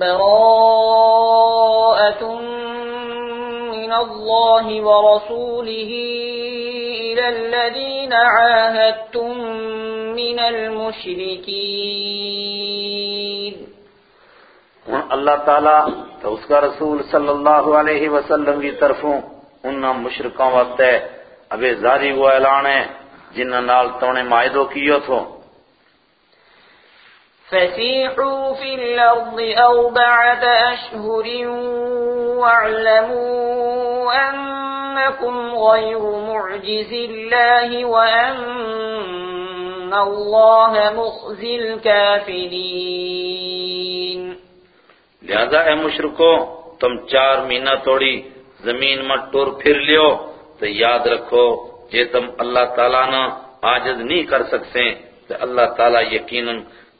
براءة من الله ورسوله إلى الذين عاهدتم من المشركين. اللہ تعالیٰ تو اس کا رسول صلی اللہ علیہ وسلم کی طرفوں انہاں مشرکاں واسطے ابے زاری وہ اعلان ہے جنہاں نال تونے معاہدو کیو تھو فسيحوا في الأرض أربعة أشهر واعلموا أنكم غير معجز الله وأن الله مخزي الكافرين لہذا اے مشرکو، تم چار مہینہ توڑی، زمین میں ٹور پھر لیو، تو یاد رکھو جے تم اللہ تعالیٰ نہ عاجز نہیں کر سکتے، تو اللہ تعالیٰ یقیناً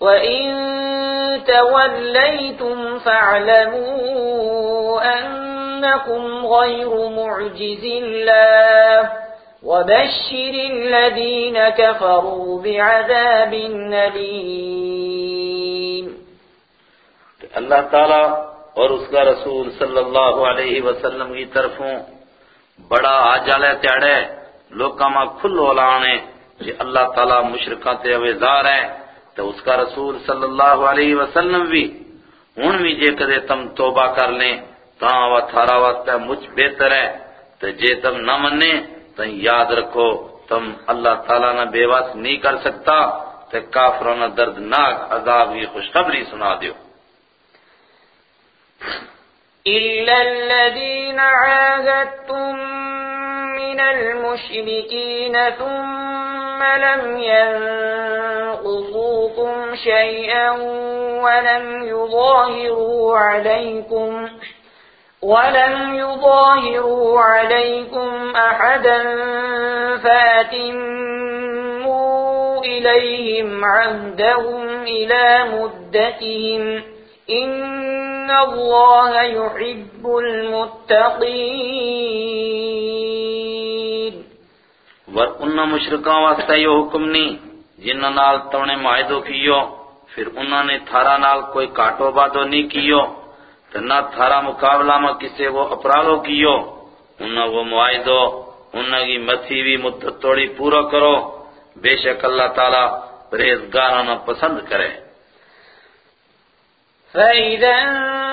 وَإِن تَوَلَّيْتُمْ فَاعْلَمُوا أَنَّكُمْ غَيْرُ مُعْجِزِ اللَّهِ وَبَشِّرِ الَّذِينَ كَفَرُوا بِعَذَابٍ أَلِيمٍ اللہ تعالیٰ اور اس کا رسول صلی اللہ علیہ وسلم کی طرفوں بڑا آجالے تیڑے لوکاں ماں کھلو لانے کہ اللہ تعالیٰ مشرکاں تے اویزار ہے تو اس کا رسول صلی اللہ علیہ وسلم بھی ہن بھی جے کدے تم توبہ کر لیں، تاں وہ تھارا واسطہ مجھ بہتر ہے۔ تو جے تم نہ منے تو یاد رکھو، تم اللہ تعالیٰ نہ بے واس نہیں کر سکتا۔ تو کافروں نہ دردناک عذاب کی خوشخبری سنا دیو۔ إِلَّا الَّذِينَ عَاهَدتُّم مِّنَ الْمُشْرِكِينَ ثُمَّ لَمْ يَنقُصُوكُمْ شَيْئًا وَلَمْ يُظَاهِرُوا عَلَيْكُمْ وَلَمْ يُظَاهِرُوا عَلَيْكُمْ أَحَدًا فَأَتِمُّوا إِلَيْهِمْ عَهْدَهُمْ إِلَى مُدَّتِهِمْ إِنَّ اللَّهَ يُحِبُّ الْمُتَّقِينَ ور انہاں مشرکاں واسطے یہ حکم نہیں جنہاں نال تونے معاہدو کیو، پھر انہاں نے تھارا نال کوئی کاٹو بادو نہیں کیو تو نہ تھارا مقابلہ میں کسے وہ اپرادو کیو، انہاں وہ معاہدو، انہاں کی مسیح بھی مدت توڑی پورا کرو، بے شک اللہ تعالیٰ پریزگارانہ پسند کرے۔ فَإِذَا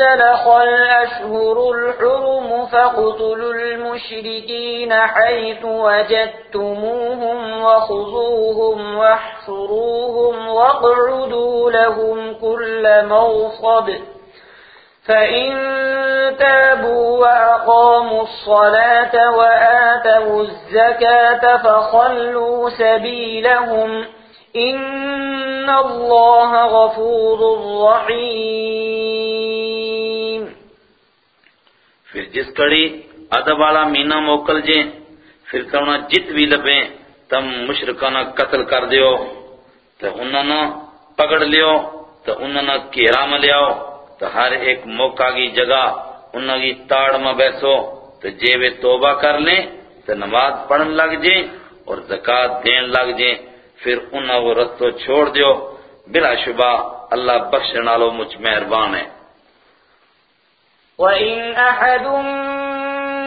انسلخ الْأَشْهُرُ الْحُرُمُ فَاقْتُلُوا الْمُشْرِكِينَ حَيْثُ وَجَدتُّمُوهُمْ وَخُذُوهُمْ وَاحْصُرُوهُمْ وَاقْعُدُوا لَهُمْ كُلَّ مَرْصَدٍ فَإِن تَابُوا وَأَقَامُوا الصَّلَاةَ وَآتَوُا الزَّكَاةَ فَخَلُّوا سَبِيلَهُمْ إِنَّ اللَّهَ غَفُورٌ رَّحِيمٌ پھر جس کڑی ادب والا مینہ موکل جیں پھر کرونا جت بھی لبیں تم مشرکانہ قتل کر دیو تو انہوں نے پکڑ لیو تو انہوں نے کیرا میں لیاؤ تو ہر ایک موقع کی جگہ انہوں کی تاڑ میں بیسو تو جے وہ توبہ کر لیں تو نماز پڑھن لگ جیں اور زکاة دین لگ جیں، پھر انہوں وہ رستو چھوڑ دیو۔ بلا شبہ اللہ بخشنا لو مجھ مہربان ہے۔ وَإِنْ أَحَدٌ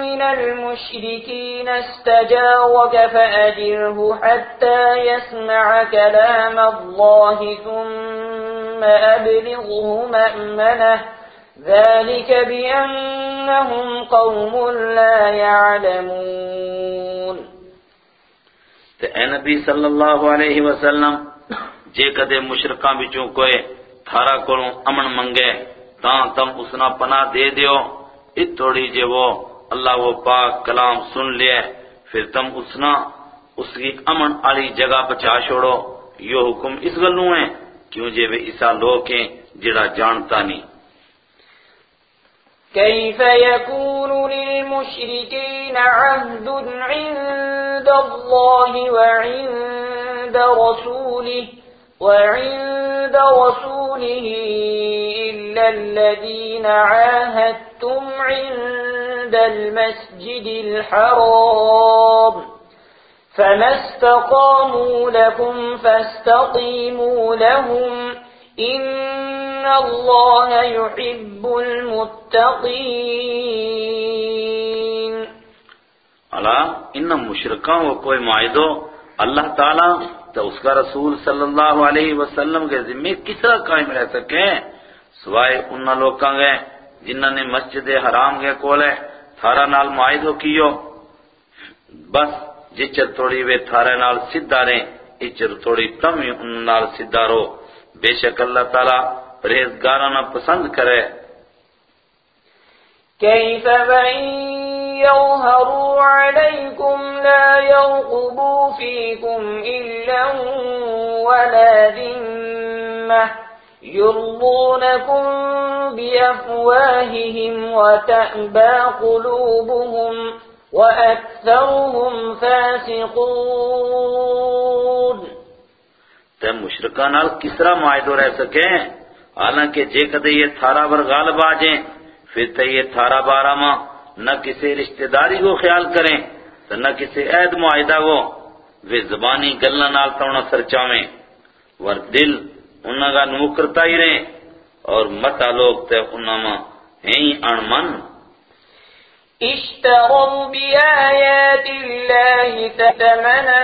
مِّنَ الْمُشْرِكِينَ اسْتَجَارَكَ فَأَجِرْهُ حَتَّى يَسْمَعَ كَلَامَ اللَّهِ ثُمَّ أَبْلِغْهُ مَأْمَنَهُ ذَلِكَ بِأَنَّهُمْ قَوْمٌ لَّا يَعْلَمُونَ تو اے نبی صلی اللہ علیہ وسلم، جے کدے مشرکاں بچوں کوئے تھارا کولوں امن منگے تاں تم اسنا پناہ دے دیو۔ ات توڑی جے وہ اللہ وہ پاک کلام سن لے۔ پھر تم اسنا اس کی امن آلی جگہ پچا چھوڑو۔ یہ حکم اس گلوں ہے۔ کیوں جے وہ ایسا لوگ ہیں جڑا جانتا نہیں۔ كيف يكون للمشركين عهد عند الله وعند رسوله وعند رسوله إلا الذين عاهدتم عند المسجد الحرام فما استقاموا لكم فاستقيموا لهم إن الله يحب المتقين اللہ ان مشرقوں کو کوئی معاہدو اللہ تعالیٰ تو اس کا رسول صلی اللہ علیہ وسلم کے ذمہ کس طرح قائم رہ سکے سوائے ان لوکاں گئے جنہوں نے مسجد حرام گئے کولے، تھارا نال معاہدو کیو۔ بس جی جچر تھوڑی وے تھارے نال سدھا رہیں اچر تھوڑی تم ان نال سدھا رو بے شک اللہ تعالیٰ پرہیزگارانہ پسند کرے۔ كيف وإن يظهروا عليكم لا يرقبوا فيكم إلا ولا ذمة؟ يرضونكم بأفواههم وتأبى قلوبهم وأكثرهم فاسقون تے مشرکاں نال کس طرح معاہدو رہ سکیں؟ حالانکہ جے کدے یہ تھارا بر غالب آ جائیں، پھر تے یہ تھارا بارہ ماں نہ کسی رشتہ داری کو خیال کریں تو نہ کسی عہد معاہدہ کو۔ وہ زبانی گلنا نال تونا سرچاویں ور دل انہاں کا نمکرتا ہی رہیں اور متا لوگ تے انہاں ماں ہیں انمن اشتروا بآيات الله ثمنا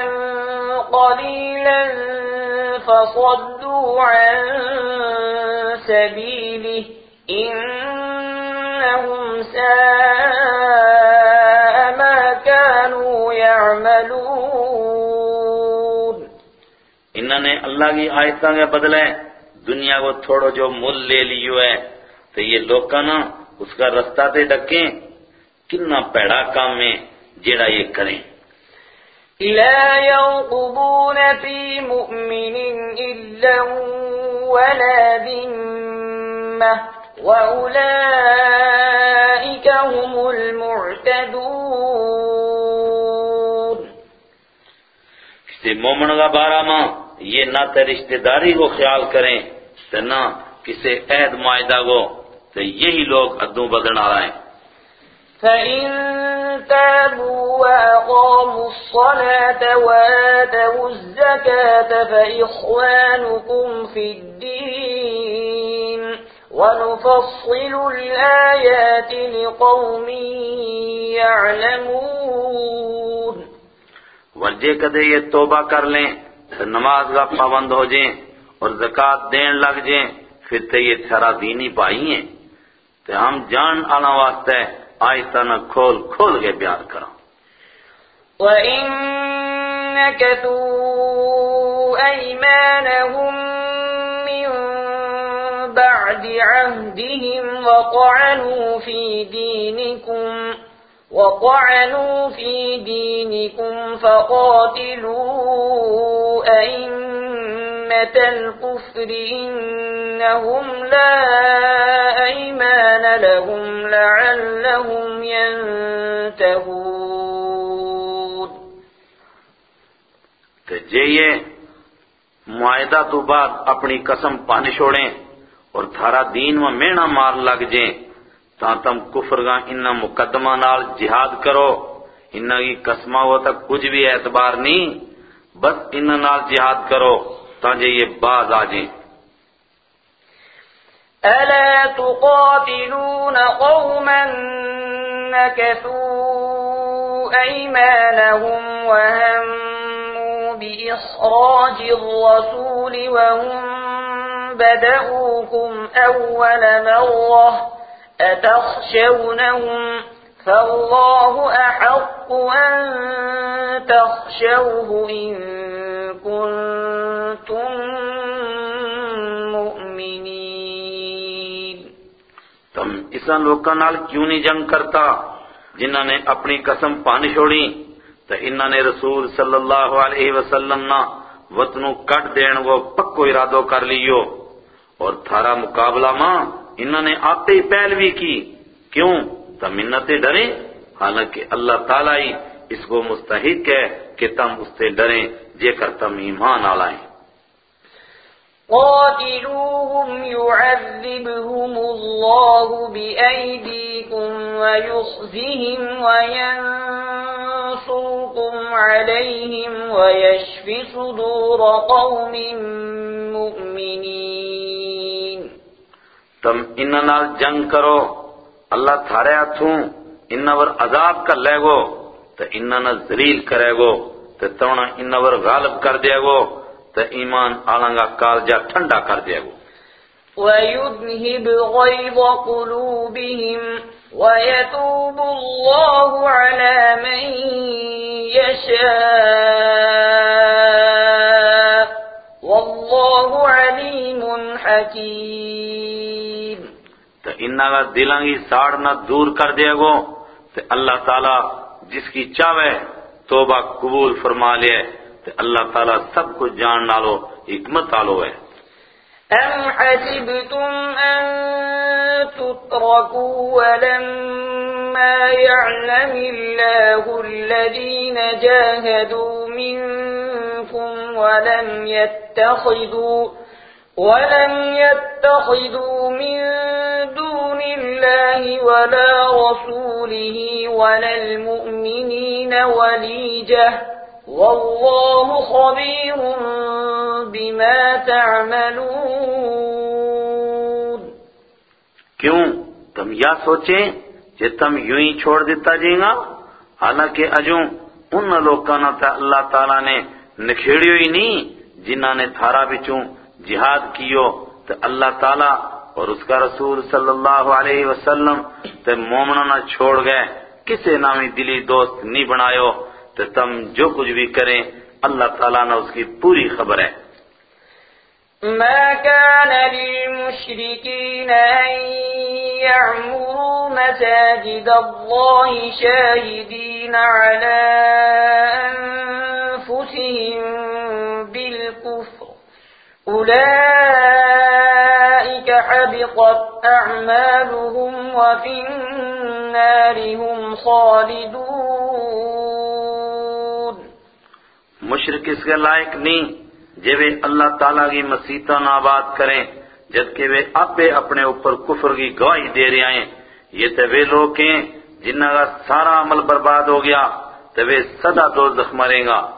قليلا فصدوا عن سبيله إنهم ساء انہوں نے اللہ کی آیتاں کے بدلے دنیا کو تھوڑو جو مل لے لیو ہے تو یہ لوکاں نا اس کا رستہ تے ڈکیں۔ کنا پیڑا کام میں جیڑا یہ کریں۔ لا يرقبون في مؤمن إلا ولا ذمة وأولئك هم المعتدون. کسی مومن کا بارہ ماں یہ نہ تو رشتہ داری کو خیال کریں تو نہ کسی عہد معاہدہ کو تو یہی لوگ ادوں بدن آ رہے ہیں۔ فإن تابوا وأقاموا الصلاة وآتوا الزكاة فإخوانكم في الدين ونفصل الآيات لقوم يعلمون۔ ورجے کدے یہ توبہ کر لیں تو نماز کا پابند ہو جائیں اور زکوٰۃ دین لگ جائیں، پھر تو یہ تھرا دینی پائی ہیں۔ تو ہم جان آنا واسطے آہستہ نہ کھول کھول کے بیان کرو۔ وَإِن نَكَثُوا أَيْمَانَهُم مِّن بَعْدِ عَهْدِهِمْ وَطَعَنُوا فِي دِينِكُمْ وَطَعَنُوا فِي دِينِكُمْ فَقَاتِلُوا أَئِمَّةَ الْكُفْرِ إِنَّهُمْ لَا أَيْمَانَ لَهُمْ لَعَلَّهُمْ يَنْتَهُونَ تو جے یہ معاہدہ تو بعد اپنی قسم پانی چھوڑیں اور تھارا دین میں مینا مار لگ جائیں تا تم کفر گا انہ مقدمہ نال جہاد کرو۔ انہ کی قسمہ وہ تک کچھ بھی اعتبار نہیں، بس انہ نال جہاد کرو تا جے یہ باز آ جائیں۔ ألا تقاتلون قوما نكثوا أيمانهم وهموا بإخراج الرسول وهم بدأوكم أول مرة أتخشونهم فالله أحق أن تخشوه إن كنتم مؤمنين تم اسا لوکاں نال کیوں نہیں جنگ کرتا؟ جنہاں نے اپنی قسم پانی چھوڑی تو انہاں نے رسول صلی اللہ علیہ وسلم نا وطنوں کٹ دین وہ پکو ارادو کر لیو۔ اور تھارا مقابلہ ماں انہاں نے آتے ہی پہلوی کی۔ کیوں؟ تم منتیں ڈریں۔ حالانکہ اللہ تعالیٰ ہی اس کو مستحق ہے کہ تم اس سے ڈریں جے کر تم ایمان آلائیں قاتلوهم يعذبهم الله بأيديكم ويخزهم وينصركم عليهم ويشف صدور قوم مؤمنين تم انہاں نال جنگ کرو۔ اللہ تھارے ہاتھوں انہاں ور عذاب کر لے گو تو انہاں نال ذلیل کرے گو تو تونا انہاں ور غالب کر دے گو تو ایمان آلنگا کالجا ٹھنڈا کر دے گو۔ وَيُذْهِبْ غَيْظَ قُلُوبِهِمْ وَيَتُوبُ اللَّهُ عَلَى مَن يَشَاءُ وَاللَّهُ عَلِيمٌ حَكِيمٌ تو انہاں کا دلاں کی ساڑ نہ دور کر دے گو۔ تو اللہ تعالیٰ جس کی چاہے توبہ قبول فرما لے۔ تو اللہ تعالیٰ سب کچھ جان ڈالو حکمت آلو ہے۔ أَمْ حَسِبْتُمْ أَن تُتْرَكُوا وَلَمَّا يَعْلَمِ اللَّهُ الَّذِينَ جَاهَدُوا مِنكُمْ وَلَمْ يَتَّخِذُوا وَلَمْ يَتَّخِذُوا مِن دُونِ اللَّهِ وَلَا رَسُولِهِ وَلَا الْمُؤْمِنِينَ وَلِيجَةً. وَاللَّهُ خَبِيرٌ بِمَا تَعْمَلُونَ. کیوں؟ تم یا سوچیں کہ تم یوں ہی چھوڑ دیتا جائیں گا؟ حالانکہ اجوں ان لوگوں نے اللہ تعالیٰ نے نکھیڑیو ہی نہیں جنہاں نے تھارا بچوں جہاد کیو تو اللہ تعالیٰ اور اس کا رسول صلی اللہ علیہ وسلم تے مومنوں نہ چھوڑ گئے۔ کسے نامی دلی دوست نہیں بنایو تو تم جو کچھ بھی کریں، اللہ تعالیٰ نے اس کی پوری خبر ہے۔ ما كان للمشركين أن يعمروا مساجد الله شاهدين على أنفسهم بالكفر أولئك حبطت أعمالهم وفي النار هم خالدون. مشرق اس کے لائق نہیں وہ اللہ تعالیٰ کی مسیطہ آباد کریں جبکہ وہ ابے اپنے اوپر کفر کی گواہی دے رہے ہیں۔ یہ تو وہ لوگ ہیں جنہاں کا سارا عمل برباد ہو گیا تو وہ سدا دو زخم مریں گا۔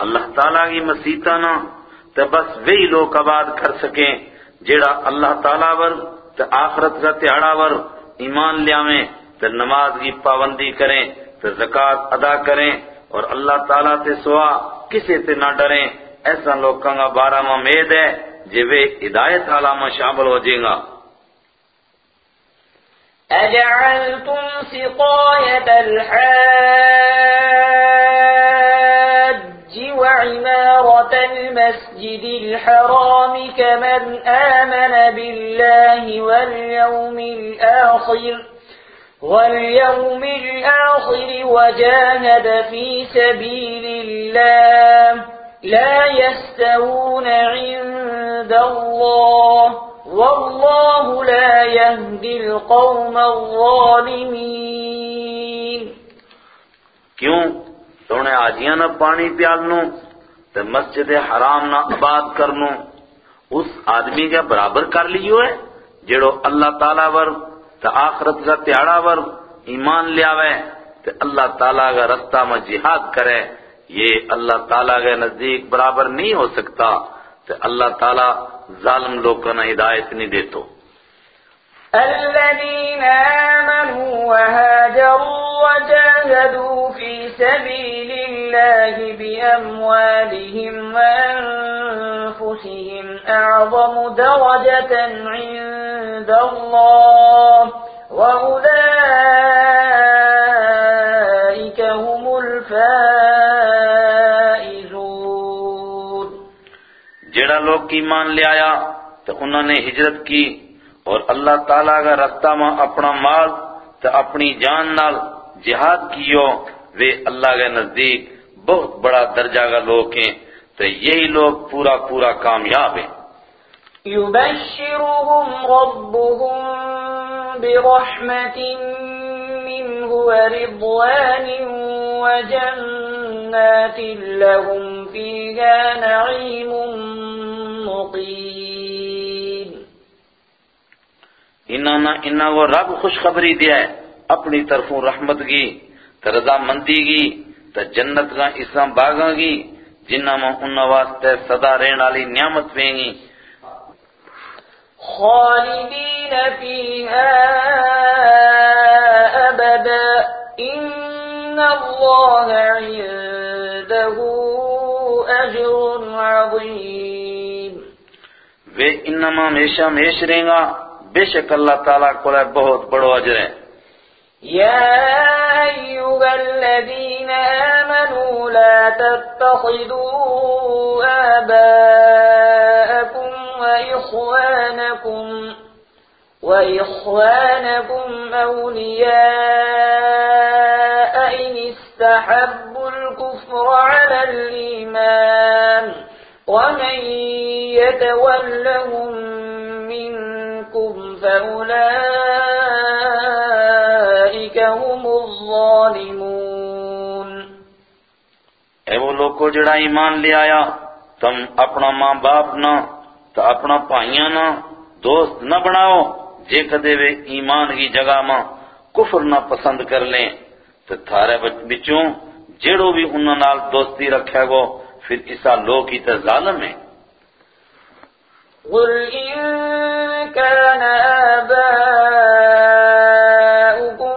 اللہ تعالیٰ کی مسیطہ نہ تو بس وہی لوگ آباد کر سکیں جیڑا اللہ تعالیٰ ور تو آخرت کا تہاڑا ور ایمان لیاویں تو نماز کی پابندی کریں تو زکوٰۃ ادا کریں، اور اللہ تعالیٰ تے سوا کسے تے نہ ڈریں۔ ایسا لوگوں کا بارہ میں امید ہے جے وہ ہدایت عالہ میں شامل ہو جائیں گا۔ أجعلتم سقاية الحاج المسجد الحرام كمن آمن بالله واليوم الآخر واليوم الآخر وجاهد في سبيل الله لا يستوون عند الله والله لا يهدي القوم الظالمين کیوں؟ تونے آجیاں نہ پانی پیالنو تے مسجد حرام نہ آباد کرنو اس آدمی کے برابر کر لیو ہے جڑو اللہ تعالیٰ ور تے آخرت کا تیاڑا ور ایمان لیاوے تے اللہ تعالیٰ کا رستہ میں جہاد کرے۔ یہ اللہ تعالیٰ کے نزدیک برابر نہیں ہو سکتا۔ تے اللہ تعالیٰ ظالم لوگ کو نہ ہدایت نہیں دیتو۔ الذين آمنوا وهاجروا وجاهدوا جاهدوا في سبيل الله بأموالهم وأنفسهم أعظم درجة عند الله وأولئك هم الفائزون. جڑا لوگ ایمان لے آیا تو انہوں نے ہجرت کی اور اللہ تعالیٰ کا رستہ میں اپنا مال تو اپنی جان نال جہاد کیو وہ اللہ کے نزدیک بہت بڑا درجہ کا لوگ ہیں۔ تو یہی لوگ پورا پورا کامیاب ہیں۔ يبشرهم ربهم برحمة منه ورضوان وجنات لهم فيها نعيم مقيم انہوں نے کو رب خوشخبری دیا ہے اپنی طرفوں رحمت کی تو رضا مندی کی تو جنت کا اسلام باغاں کی جنہوں میں انہوں واسطے صدا رہن والی نعمت پہیں گی خالدين فيها أبدا إن الله عنده أجر عظيم وہ انما ہمیشہ ہمیش رہیں گا بے شک اللہ تعالیٰ کو ہے بہت بڑو اجر ہے۔ يا أيها الذين آمنوا لا تتخذوا آباءكم وإخوانكم وإخوانكم أولياء إن استحبوا الكفر على الإيمان ومن يتولهم فأولئك هم الظالمون اے وہ لوگ کو جڑا ایمان لے آیا، تم اپنا ماں باپ نہ تو اپنا پائیاں نہ، دوست نہ بناؤ، جے کدے وے ایمان کی جگہ ماں کفر نہ پسند کر لیں۔ تو تھارے بچوں، جیڑو بھی انہوں نال دوستی رکھے گو، پھر اسا لوگ کی تے ظالم ہے قل إن كان آباؤكم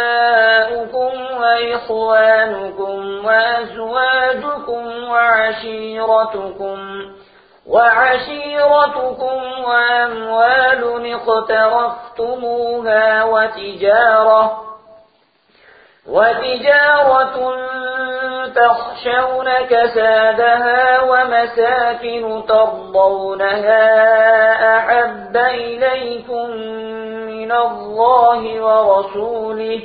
وأبناؤكم وإخوانكم وأزواجكم وعشيرتكم وعشيرتكم وأموال اقترفتموها وتجارة وتجارة تخشون كسادها ومساكن ترضونها أحب إليكم من الله ورسوله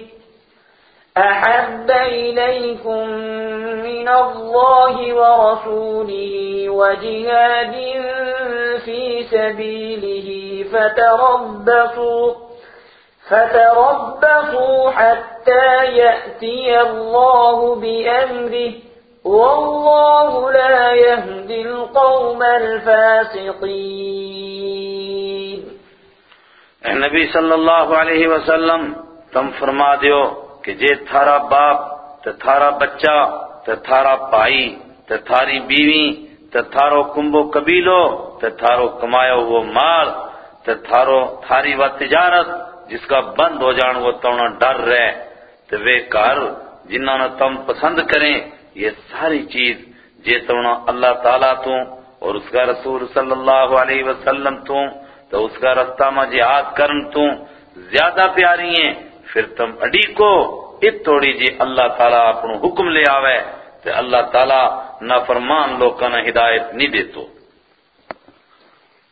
أحب إليكم من الله ورسوله وجهاد في سبيله فتربصوا فتربصوا حتى يأتي الله بأمره والله لا يهدي القوم الفاسقين اے نبی صلی اللہ علیہ وسلم، تم فرما دیو کہ جے تھارا باپ، تے تھارا بچہ، تے تھارا بھائی، تے تھاری بیوی، تے تھارو کمبو قبیلو، تے تھارو کمایو وہ مال، تے تھارو تھاری وہ تجارت جس کا بند ہو جان، وہ تونا ڈر رہے تے وہ کار جنہوں نے تم پسند کریں، یہ ساری چیز جے تونا اللہ تعالیٰ تو اور اس کا رسول صلی اللہ علیہ وسلم تو تو اس کا رستہ میں جہاد کرن تو زیادہ پیاری ہیں۔ پھر تم اڈی کو ات توڑی جی اللہ تعالیٰ اپنو حکم لے آوے، تے اللہ تعالیٰ نافرمان لوگوں نے ہدایت نہیں دیتو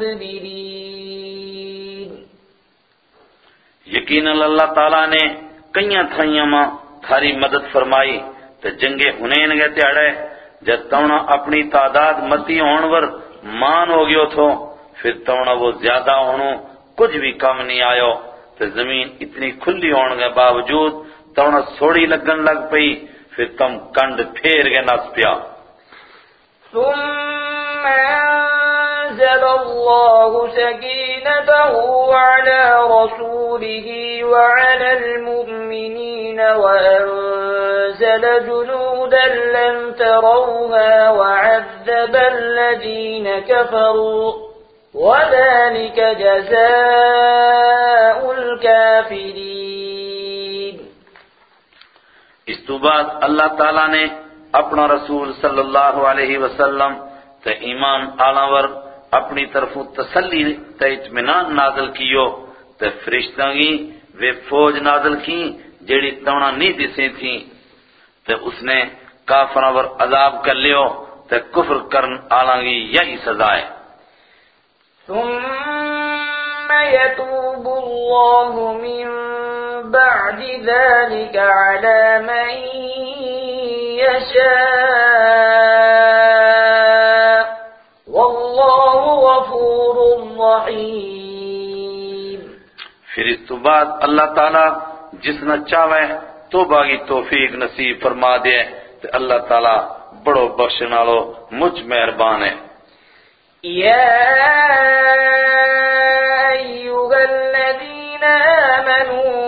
مدبرين یقینا اللہ تعالیٰ نے کئیاں تھائیاں ماں تھاری مدد فرمائی تو جنگ ہنین گئے تیڑے جب تونا اپنی تعداد متی ہون ور مان ہو گیو تھو پھر تونا وہ زیادہ ہونو کچھ بھی کم نہیں آیو تو زمین اتنی کھلی ہون گے باوجود تونا سوڑی لگن لگ پئی پھر تم کنڈ پھیر گئے نس پیا۔ ثم أنزل الله سكينته على رسوله وعلى المؤمنين وأنزل جنودا لم تروها وعذب الذين كفروا وذلك جزاء الكافرين. اس تو بعد اللہ تعالیٰ نے اپنا رسول صلی اللہ علیہ وسلم تے ایمان آلاور اپنی طرف تسلی تے اطمینان نازل کیو تے فرشتہ گی وہ فوج نازل کی جیڑی تونا نہیں دسیں تھی تے اس نے کافران ور عذاب کر لیو تے کفر کرن آلانگی یہی سزا ہے۔ ثم يتوب الله من بعد ذلك على من يشاء. والله غفور رحيم پھر اس تو بعد اللہ تعالیٰ جس نہ چاہے توبہ کی توفیق نصیب فرما دے تو اللہ تعالیٰ بڑو بخشن والو مجھ مہربان ہے۔ يا أيها الذين آمنوا إنما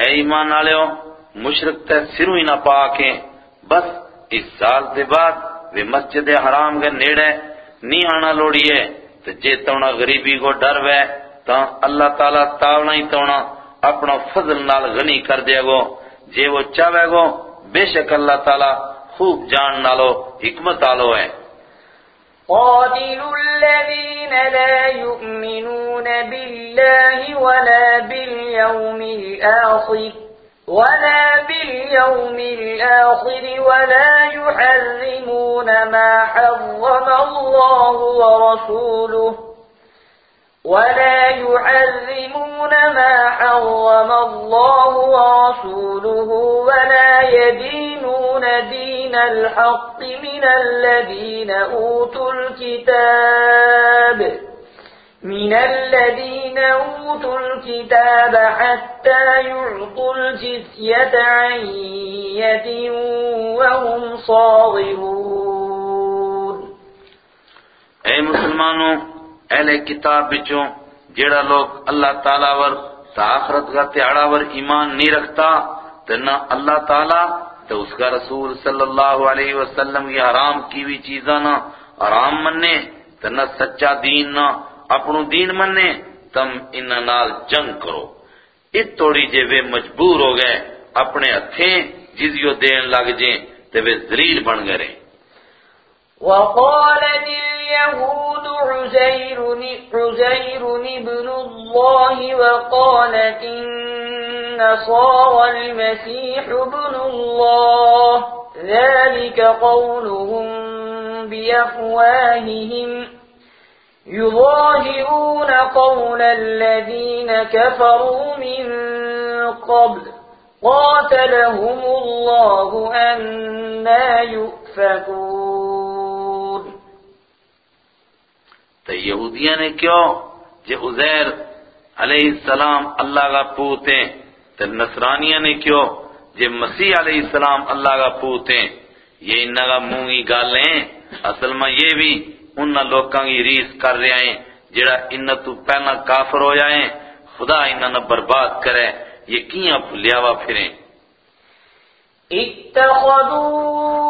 اے ایمان والےو مشرک تے سروں ہی نہ پاکیں بس اس سال دے بعد وہ مسجد حرام کے نیڑے نہیں آنا لوڑیے تے جے تونا غریبی کو ڈر وے، تاں اللہ تعالیٰ تاونا ہی تونا اپنا فضل نال غنی کر دے گو۔ جے وہ چاہے گو، بے شک اللہ تعالیٰ خوب جان نالو، حکمت آلو ہے۔ قاتلوا الذين لا يؤمنون بالله ولا باليوم الآخر ولا باليوم الآخر ولا يحرمون ما حرم الله ورسوله. ولا يحرمون ما حرم الله ورسوله ولا يدينون دين الحق من الذين أوتوا الكتاب من الذين أوتوا الكتاب حتى يعطوا الجزية عن يد وهم صاغرون. اے مسلمانوں اہل کتاب بچوں، جیڑا لوگ اللہ تعالیٰ ور تا آخرت کا تیارا ور ایمان نہیں رکھتا تو نہ اللہ تعالیٰ تو اس کا رسول صلی اللہ علیہ وسلم کی حرام کی بھی چیزاں نہ حرام مننے تو نہ سچا دین نہ اپنو دین مننے، تم ان نال جنگ کرو۔ ات توڑی جے وہ مجبور ہو گئے، اپنے ہتھیں جزیو دین لگ جیں تو وہ ذلیل بن گئے وقالت اليهود عزير عزير ابن الله وقالت النصارى المسيح ابن الله. ذلك قولهم بأفواههم. يظاهرون قول الذين كفروا من قبل. قاتلهم الله أنا يؤفكون. تو یہودیاں نے کیوں جے عزیر علیہ السلام اللہ کا پوت ہیں؟ تو نصرانیاں نے کیوں جے مسیح علیہ السلام اللہ کا پوت ہیں؟ یہ انہا کا مونگی گالیں اصل میں یہ بھی ان لوکاں کی ریس کر رہے ہیں جڑا انہ تو پہلا کافر ہو جائیں خدا انہ نہ برباد کرے۔ یہ کیاں بھلیاوا پھریں؟ اتخذوا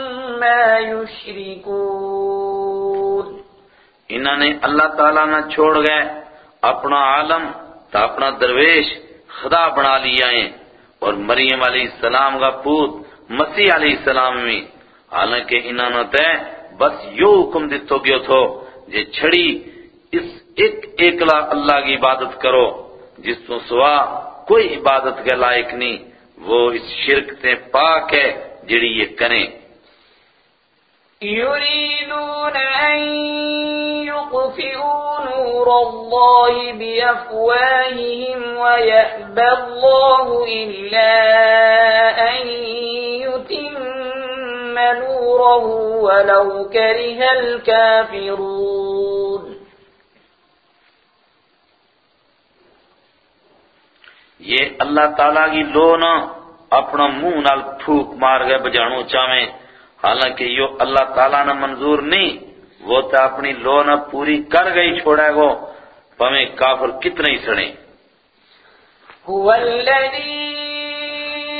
يشركون. انہوں نے اللہ تعالیٰ نہ چھوڑ گئے، اپنا عالم تا اپنا درویش خدا بنا لیا ہے اور مریم علیہ السلام کا پوت مسیح علیہ السلام میں حالانکہ انہوں نے تے بس یو حکم دیتو گیو تھو جے چھڑی اس ایک ایکلا اللہ کی عبادت کرو، جس تو سوا کوئی عبادت کے لائق نہیں۔ وہ اس شرک تے پاک ہے جڑی یہ کریں۔ يريدون أن يطفئوا نور الله بأفواههم ويأبى الله إلا أن يتم نوره ولو كره الكافرون. یہ اللہ تعالیٰ کی لو نہ اپنا منہ نال پھوک مار گئے بجانو چاہیں حالانکہ یہ اللہ تعالیٰ نہ منظور نہیں وہ تو اپنی لو نہ پوری کر گئی چھوڑے گو پمیں کافر کتنے ہی سڑیں هو الذي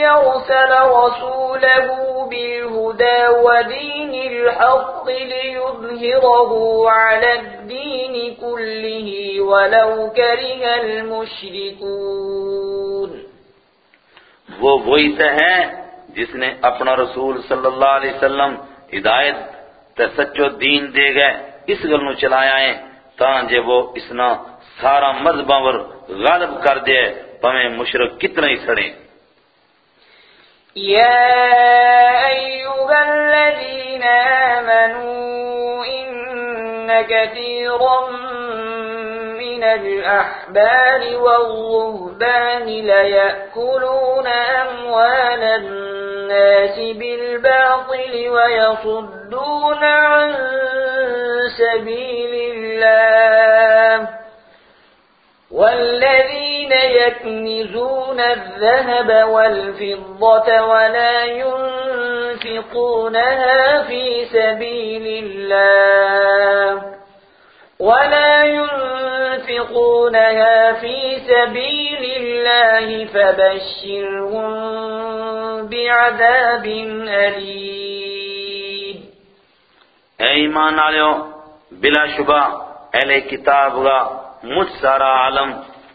أرسل رسوله بالهدى ودين الحق ليظهره على الدين كله ولو كره المشركون وہ وہی تو ہے جس نے اپنا رسول صلی اللہ علیہ وسلم ہدایت تے سچو دین دے گئے، اس گل نو چلایا ہے، تاں جے وہ اسنا سارا مذہباں ور غالب کر دے پمیں مشرک کتنے ہی سڑیں يا أيها الذين آمنوا إن كثيرا من الأحبار والرهبان ليأكلون أموال الناس بالباطل ويصدون عن سبيل الله. والذين يكنزون الذهب والفضة ولا ينفقونها في سبيل الله. ولا ينفقونها في سبيل الله فبشرهم بعذاب أليم اے ایمان آلیو بلا شبہ اہل کتاب کا مجھ سارا عالم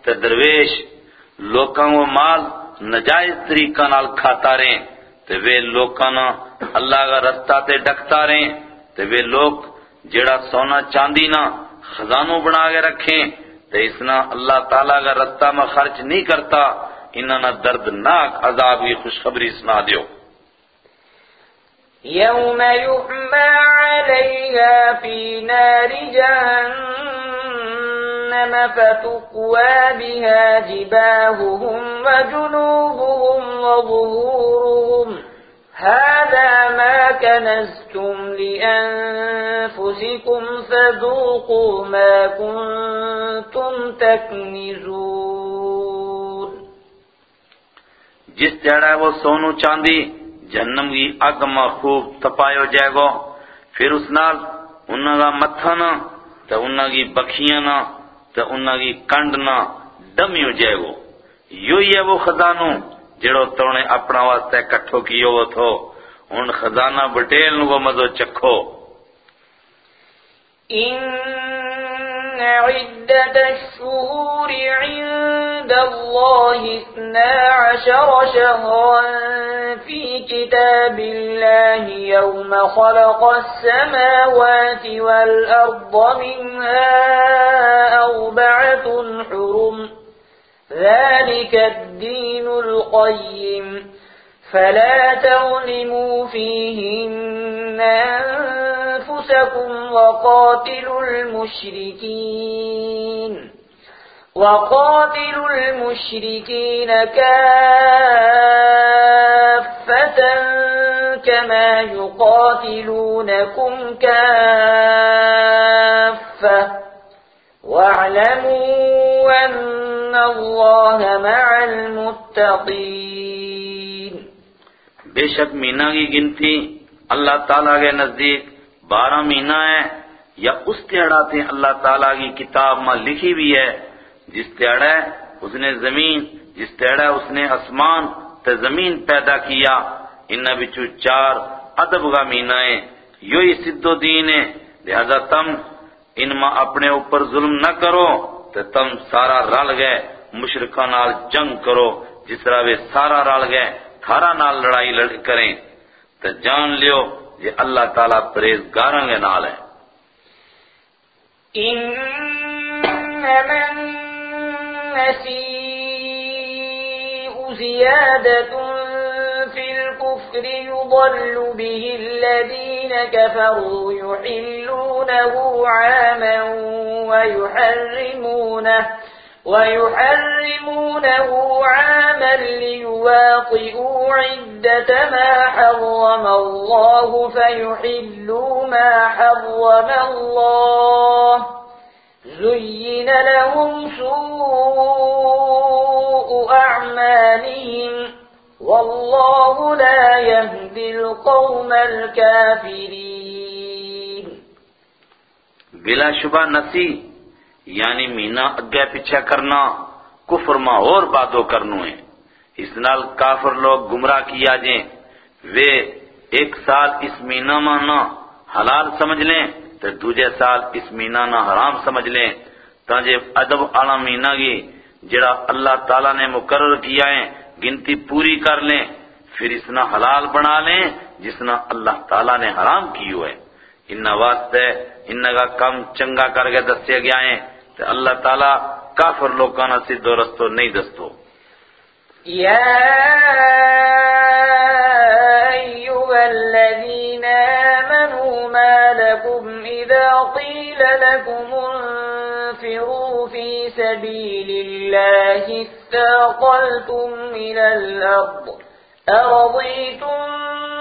تے درویش، لوکاں وہ مال نجائز طریقہ نال کھاتا رہیں تے وہ لوکاں اللہ کا رستہ تے ڈکتا رہیں تے وہ لوگ جڑا سونا چاندی نا خزانوں بنا کے رکھیں تے اس نا اللہ تعالیٰ کا رستہ میں خرچ نہیں کرتا، انہاں نا دردناک عذاب کی خوشخبری سنا دیو۔ يوم يحمى عليها في نار جهنم فتقوى بها جباههم وجنوبهم وظهورهم هذا ما كنزتم لأنفسكم فذوقوا ما كنتم تكنزون جس جڑا وہ سونو چاندی، جہنم کی اگ میں خوب تپایو جائے گو پھر اس نال انہاں کا متھا نہ تے انہاں کی بکھیاں نہ تے انہاں کی کنڈ نہ دمیو جائے گو یو ہی ہے وہ خزانو جڑو تو نے اپنا واسطے کٹھو کیو وہ تھو ان خزانہ بٹیل نو کو مزو چکھو۔ إن عدة الشهور عند الله اثنا عشر شهرا في كتاب الله يوم خلق السماوات والأرض منها أربعة حرم۔ ذلك الدين القيم فلا تظلموا فيهن أنفسكم وقاتلوا المشركين وقاتلوا المشركين كافة كما يقاتلونكم كافة واعلموا أن الله مع المتقين. بے شک مہینہ کی گنتی اللہ تعالیٰ کے نزدیک بارہ مہینہ ہے یا اس تیڑا تھے اللہ تعالیٰ کی کتاب میں لکھی بھی ہے، جس تیڑا اس نے زمین، جس تیڑا اس نے اسمان تے زمین پیدا کیا۔ انہ بچو چار ادب گا مینائیں یوی سدو دین ہے۔ لہذا تم ان میں اپنے اوپر ظلم نہ کرو تے تم سارا رل گئے مشرکان نال جنگ کرو، جس طرح وہ سارا رل گئے، تھارا نال لڑائی لڑ کریں۔ تے جان لیو یہ اللہ تعالیٰ پریزگاراں گے نال ہے۔ إنما النسيء زيادة الكفر يضل به الذين كفروا يحلونه عاما ويحرمونه ويحرمونه عاما ليواطئوا عدة ما حرم الله فيحلوا ما حرم الله زين لهم سوء أعمالهم والله لا يهدي القوم الكافرين. بلا شبہ نسی یعنی مینا اگے پیچھے کرنا، کفر ماں اور باتوں کرنو ہے اس نال کافر لوگ گمراہ کیا جائیں وہ ایک سال اس مینا ماں حلال سمجھ لیں تو دوجے سال اس مینا نہ حرام سمجھ لیں۔ تاجے ادب آنا مینا گی، جڑا اللہ تعالیٰ نے مقرر کیا ہے گنتی پوری کر لیں، پھر اس نہ حلال بنا لیں جس نہ اللہ تعالیٰ نے حرام کی ہے ان واسطے ان کا کم چنگا کر کے دسے گیا ہے تو اللہ تعالیٰ کافر لوکانا سے دو رستو نہیں دستو يا أيها الذين آمنوا ما لكم إذا قيل لكم انفروا سبيل الله استاقلتم إلى الأرض أرضيتم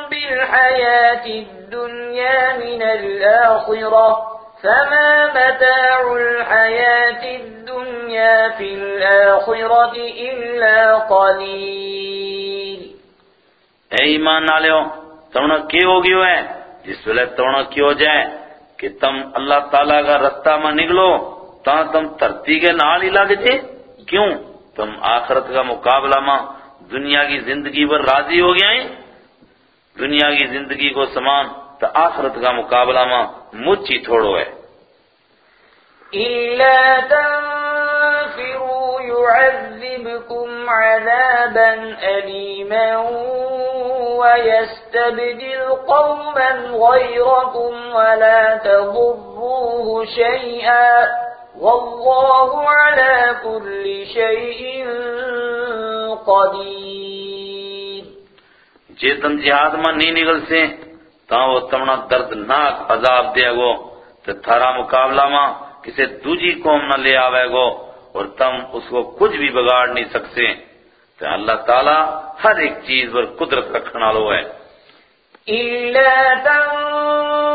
بالحياة الدنيا من الآخرة فما متاع الحياة الدنيا في الآخرة إلا قليل اے ایمان نالیو تونا کی ہو گیو ہے؟ جس ویلے تونا کی ہو جائے کہ تم اللہ تعالیٰ کا رستہ میں نکلو تا تم ترتی کے نال ہی لگ جے کیوں تم آخرت کا مقابلہ میں دنیا کی زندگی پر راضی ہو گیا ہیں دنیا کی زندگی کو سامان تو آخرت کا مقابلہ میں مجھ ہی تھوڑو ہے إلا تنفروا يعذبكم عذابا أليما ويستبدل قوما غيركم ولا تضروه شيئا والله على كل شيء قدير. جے تم جہاد میں نہیں نکل سے تا وہ تمنا دردناک عذاب دے گو تو تھارا مقابلہ ماں کسے دوجی قوم نہ لے آوے گو اور تم اس کو کچھ بھی بگاڑ نہیں سکتے۔ تو اللہ تعالیٰ ہر ایک چیز پر قدرت رکھنا لو ہے۔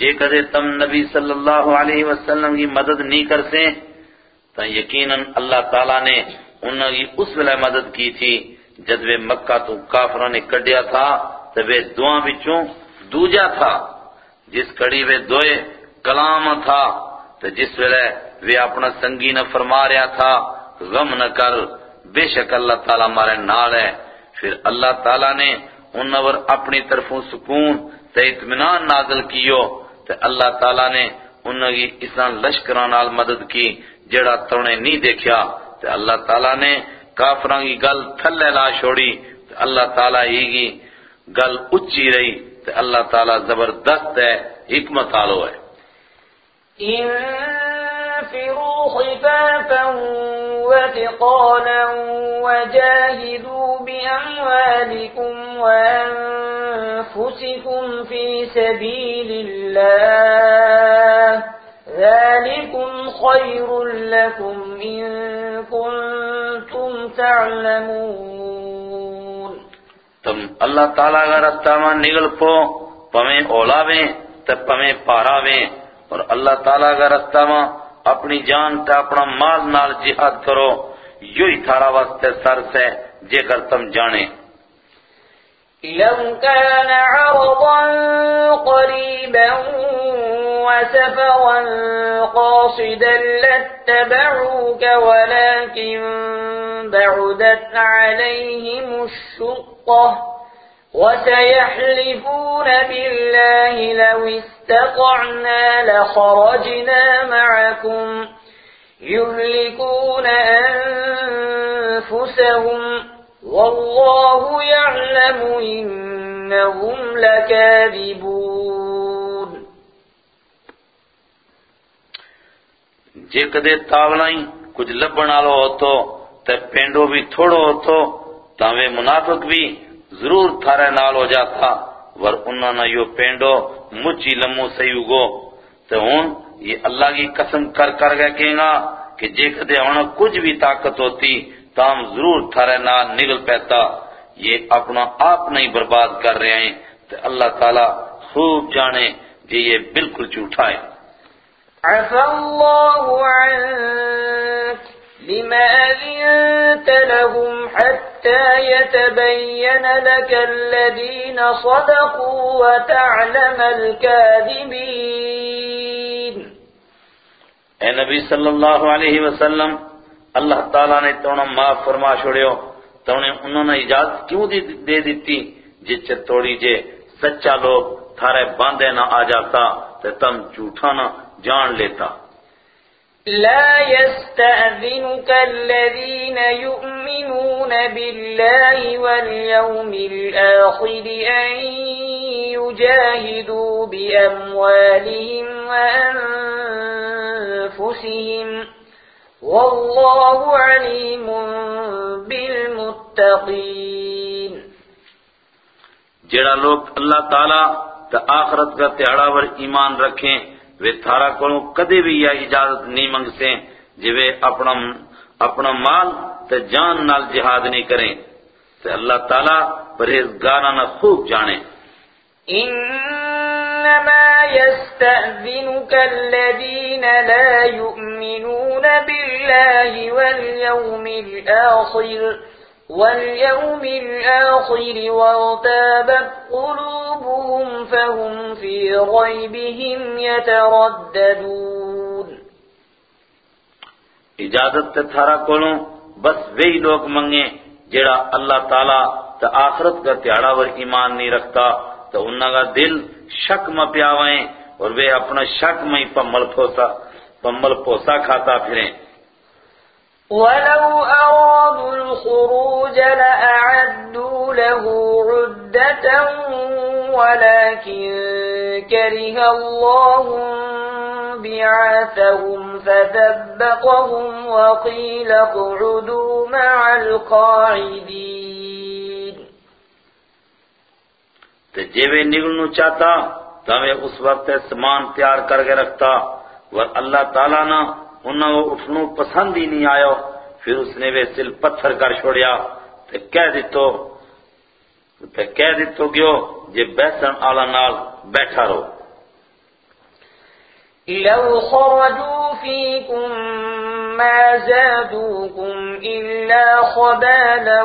جے کدے تم نبی صلی اللہ علیہ وسلم کی مدد نہیں کرتے تو یقیناً اللہ تعالیٰ نے انہوں کی اس ویلے مدد کی تھی جد وہ مکہ تو کافروں نے کڈیا تھا، تو وہ دعا بچوں دوجا تھا۔ جس کڑی وہ دوئے کلام تھا، تو جس ویلے وہ اپنا سنگی نہ فرما رہا تھا، غم نہ کر، بے شک اللہ تعالیٰ ہمارے نال ہے۔ پھر اللہ تعالیٰ نے ان پر اپنی طرفوں سکون تے اطمینان نازل کیو۔ تے اللہ تعالیٰ نے انہوں کی اسان لشکران آل مدد کی، جڑا تونے نہیں دیکھیا۔ تے اللہ تعالیٰ نے کافران کی گل تھلے لا چھوڑی۔ تے اللہ تعالیٰ ہی کی گل اچھی رہی۔ تے اللہ تعالیٰ زبردست ہے، حکمت آلو ہے۔ انفروا خفافا وثقالا وجاهدوا بأموالكم وأنفسكم في سبيل الله ذلكم خير لكم إن كنتم تعلمون تم اللہ تعالیٰ کا رستہ میں نگل پو، پمیں اولاویں تے پمیں پاراویں اور اللہ تعالیٰ کا رستہ میں اپنی جان تے اپنا مال نال جہاد کرو یوں ہی تھارا واسطے سر سے جے کر تم جانے۔ لو كان عرضا قريبا وسفرا قاصدا لاتبعوك، ولكن بعدت عليهم الشقة. وسيحلفون بالله لو استطعنا لخرجنا معكم يهلكون أنفسهم والله يعلم إنهم لكاذبون جے کدے تاولائیں کچھ لبن آلو ہو تو تے پینڈو بھی تھوڑو ہو تو تاوے منافق بھی ضرور تھارے نال ہو جاتا، ور انہوں نے یو پینڈو مچی لمو سیو گو۔ تے ہون یہ اللہ کی قسم کر کر گئے کہیں گا کہ جے کدے ہونا کچھ بھی طاقت ہوتی تام ضرور تھارے نال نگل پیتا۔ یہ اپنا آپ نہیں برباد کر رہے ہیں۔ تے اللہ تعالیٰ خوب جانے کہ یہ بالکل جھوٹا ہے۔ عفى الله عنك لما أذنت لهم حتى يتبين لك الذين صدقوا وتعلم الكاذبين اے نبی صلی اللہ علیہ وسلم، اللہ تعالیٰ نے تو معاف فرما چھوڑیو، تو نے انہوں نے اجازت کیوں دی دے دیتی؟ جس توڑی جے سچا لوگ تھارے باندھے نہ آ جاتا، تے تم جھوٹا نہ جان لیتا۔ لا يستأذنك الذين يؤمنون بالله واليوم الآخر أن يجاهدوا بأموالهم وأنفسهم والله عليم بالمتقين. جڑا لوگ اللہ تعالیٰ تا آخرت کا تیڑا ور ایمان رکھیں وہ تھارا کو کدے بھی یہ اجازت نہیں منگ سے جی وہ اپنا اپنا مال تے جان نال جہاد نہیں کریں۔ تے اللہ تعالیٰ پرہیزگارانہ خوب جانے۔ إنما يستأذنك الذين لا يؤمنون بالله واليوم الآخر۔ واليوم الآخر وارتابت قلوبهم فهم في ريبهم يترددون. اجازت تے تھارا کولوں بس وہی لوگ منگیں جڑا اللہ تعالیٰ تے آخرت کا تیارا ور ایمان نہیں رکھتا تو انہاں کا دل شک میں پیاوائیں اور وہ اپنا شک میں پمل پھوسا پمل پوسا کھاتا پھریں۔ ولو أرادوا الخروج لأعدوا له عدة ولكن كره الله بعاثهم فثبقهم وقيل اقعدوا مع القاعدين تے جے وہ نگلنو چاہتا تو وہ اس وقت سامان تیار کر کے رکھتا۔ اور اللہ تعالیٰ نہ انہاں وہ اٹھنو پسند ہی نہیں آیا۔ پھر اس نے وہ سل پتھر کر چھوڑیا تے کہہ دیتو تے کہہ دیتو گیو جے بیسن آلا نال بیٹھا رہو۔ لو خرجوا فيكم ما زادوكم إلا خبالا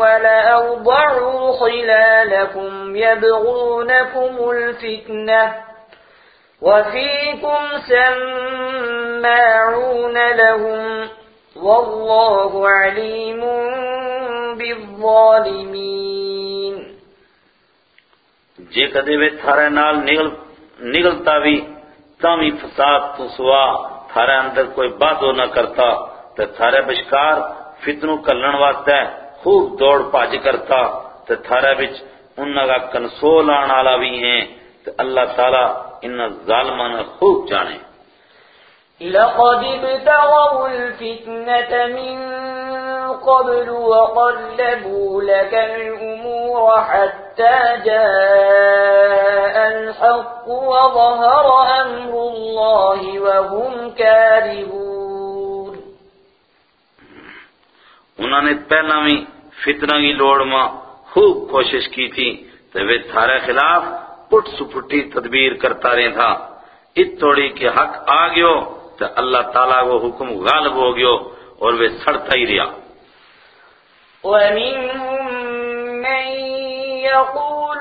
ولأوضعوا خلالكم يبغونكم الفتنة وفيكم سماعون لهم والله عليم بالظالمين. جے کدے وے تھارے نال نگل نگلتا بھی تامی فساد تو سوا تھارے اندر کوئی بات نہ کرتا، تے تھارے بشکار فتنو کلن واسطے خوب دوڑ پاج کرتا، تے تھارے بچ انہاں کا کنسول آن والا بھی ہیں تو اللہ تعالیٰ ان ظالمان خوب جانے۔ لقد ابتغوا الفتنة من قبل وقلبوا لك الأمور حتى جاء الحق وظهر أمر الله وهم كارهون. انہوں نے پہلا بھی فتنہ کی لوڑ ماں خوب کوشش کی تھی، تو وہ تھارے خلاف پٹ سپٹی تدبیر کرتا رہے تھا۔ ات توڑی کے حق آ گیو تو اللہ تعالیٰ کو حکم غالب ہو گیو اور وہ سڑتا ہی رہا۔ ومنهم من يقول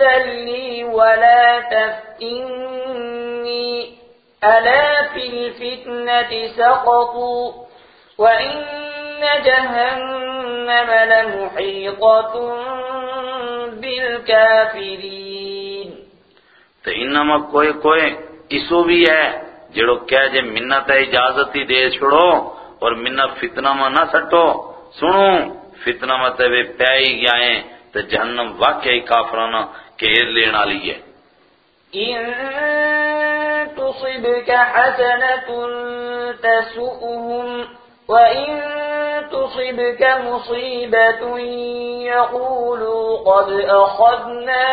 ائذن ولا تفتني ألا في الفتنة سقطوا وإن جهنم لمحيطة بالكافرين۔ تو انما کوئی کوئی اسو بھی ہے۔ جڑو کہہ جے منت ہے اجازت ہی دے چھڑو اور منت فتنہ میں نہ سٹو۔ سنو، فتنہ میں تے وہ پیائی گیا ہیں، تو جہنم واقعی کافرانہ کہر لینا لی ہے۔ إن تصبك حسنة تسؤهم وإن تصبك مصيبة يقولوا قد أخذنا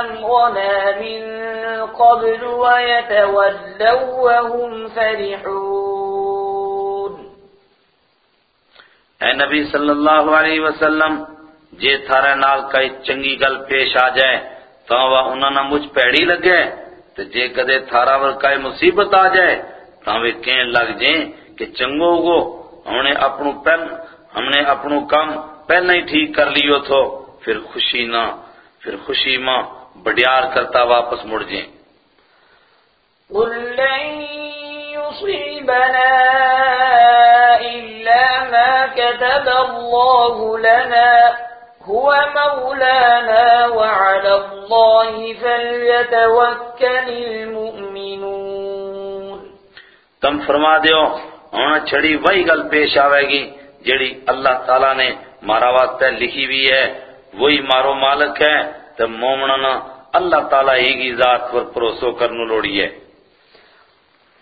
أمرنا من قبل ويتولوا وهم فرحون۔ اے نبی صلی اللہ علیہ وسلم، جے تھارے نال کئی چنگی گل پیش آ جائے تو وہ انہاں نہ مجھ پیڑی لگے تو جے کدے تھارا ور کئی مصیبت آ جائے تو وہ کہن لگ جائیں کہ چنگو گو، ہم نے اپنو پہل، ہم نے اپنو کام پہلے ہی ٹھیک کر لیو تھو، پھر خوشی نہ پھر خوشی ماں بڑیار کرتا واپس مڑ جائیں قل لن يصيبنا إلا ما كتب الله لنا، هو مولانا وعلى الله فليتوكل المؤمنون۔ تم فرما دیو ہونا چھڑی وہی گل پیش آوے گی جڑی اللہ تعالیٰ نے مارا واسطے لکھی بھی ہے۔ وہی مارو مالک ہے تو مومننا اللہ تعالیٰ ہی کی ذات پر پروسو کرنو لوڑی ہے۔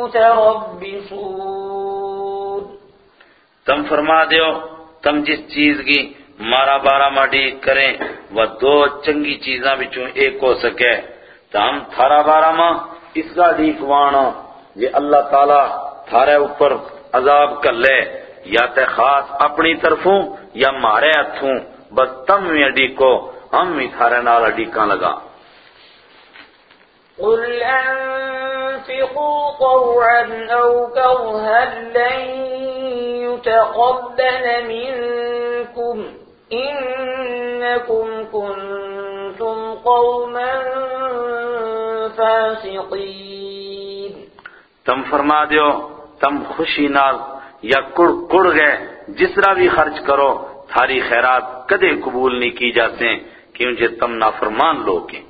متربصون تم فرما دیو تم جس چیز کی مارا بارا ماڈی کریں وہ دو چنگی چیزاں بچوں ایک ہو سکے۔ تو ہم تھارا بارا ماں اس کا دیکھوانا یہ اللہ تعالیٰ تھارے اوپر عذاب کر لے۔ یا تے خاص اپنی طرفوں یا مارے ہتھوں۔ بس تم میں اڈیکو ہم ہی تھارے نال اڈیکاں لگا۔ قل أنفقوا طوعا أو كرها لن يتقبل منكم إنكم كنتم قوما فاسقين. تم فرما دیو، تم خوشی نال یا کڑ کڑ گئے، جس طرح بھی خرچ کرو، تھاری خیرات کدے قبول نہیں کی جاتے کیونکہ تم نافرمان لوگ ہیں۔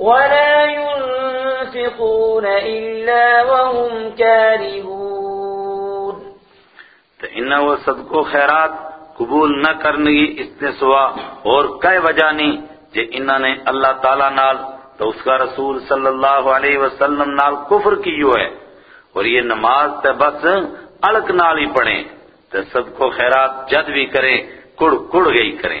ولا ينفقون إلا وهم كارهون تو انہا وہ صدق و خیرات قبول نہ کرنے اس نے سوا اور کئی وجہ نہیں جے انہوں نے اللہ تعالیٰ نال تو اس کا رسول صلی اللہ علیہ وسلم نال کفر کیو ہے اور یہ نماز تے بس الگ نال ہی پڑھیں تو صدق و خیرات جد بھی کریں کڑ کڑ گئی کریں۔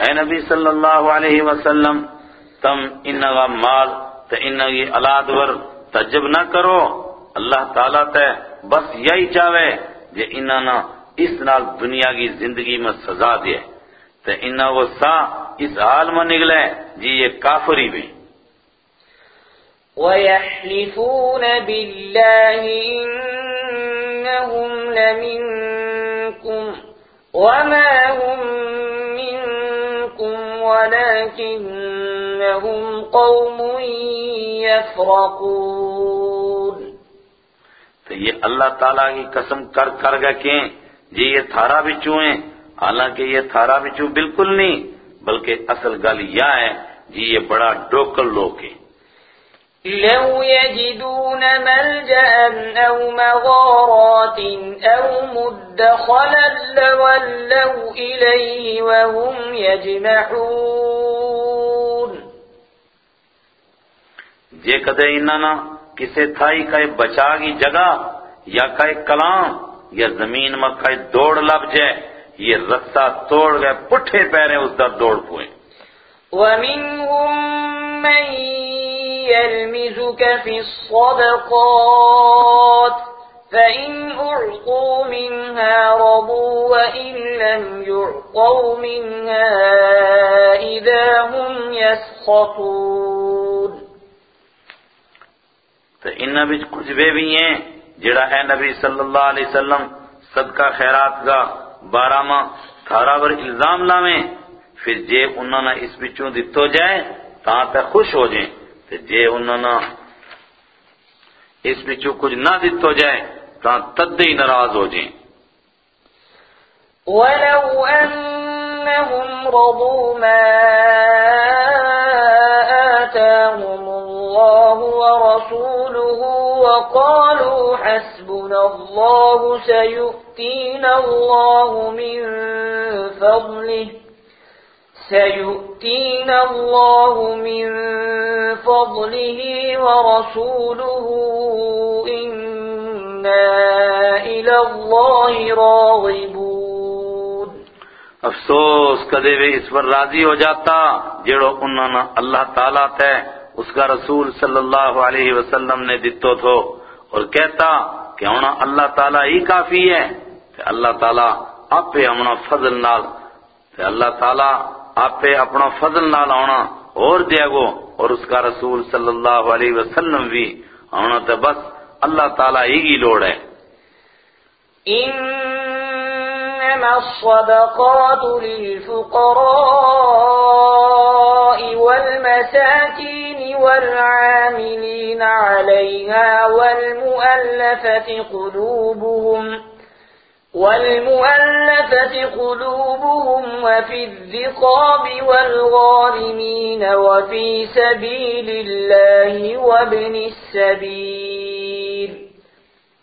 اے نبی صلی اللہ علیہ وسلم، تم انگا مال تے انگی اولاد ور تجب نہ کرو۔ اللہ تعالیٰ تے بس یہی چاہے جے انہاں اس نال دنیا کی زندگی میں سزا دے۔ تے انہاں وہ سا اس حال میں نکلے جی یہ کافری بھی۔ ويحلفون بالله إنهم لمنكم وما هم منكم ولكنهم قوم يفرقون۔ تو یہ اللہ تعالیٰ کی قسم کر کر گا کہ جی یہ تھارا بچو ہیں حالانکہ یہ تھارا بچو بالکل نہیں، بلکہ اصل گل یہ ہے جی یہ بڑا ڈوکل لوگ ہیں۔ لو يجدون ملجأ أو مغارات أو مدخلا لولوا إليه وهم يجمحون۔ جے کدے انہاں کسے تھائی کئی بچا کی جگہ یا کئی کلام یا زمین میں کئی دوڑ لب جائے یہ رستہ توڑ گئے پٹھے پیرے اس در دوڑ پوئے ومنهم من يلمزك في الصدقات فإن أعطوا منها رضوا وإن لم يعطوا منها إذا هم يسخطون تو ان بچ کچھ بے بھی ہیں، جڑا ہے نبی صلی اللہ علیہ وسلم صدقہ خیرات کا بارہ ماہ تھارا پر الزام لاویں پھر جے انہوں نے اس بچوں دتو جائے، تاں تے خوش ہو جائیں۔ تے جے انہوں نے اس بچوں کچھ نہ دتو جائے تاں تد ہی ناراض ہو جائیں۔ ولو أنهم رضوا ما آتاهم الله ورسوله وقالوا حسبنا الله سيؤتينا الله من فضله سيؤتينا الله من فضله ورسوله إنا إلى الله راغبون افسوس، کدے بھی اس پر راضی ہو جاتا جڑو انہوں نے اللہ تعالیٰ تے اس کا رسول صلی اللہ علیہ وسلم نے دتو تھو اور کہتا کہ ہونا اللہ تعالیٰ ہی کافی ہے کہ اللہ تعالیٰ آپ پہ ہمنا فضل نال کہ اللہ تعالیٰ آپ پہ اپنا فضل نال آنا اور دیا گو اور اس کا رسول صلی اللہ علیہ وسلم بھی آنا تو بس اللہ تعالیٰ ہی کی لوڑ ہے۔ إنما الصدقات للفقراء والمساكين والعاملين عليها والمؤلفة قلوبهم والمؤلفة قلوبهم وفي الذقاب والغارمين وفي سبيل الله وابن السبيل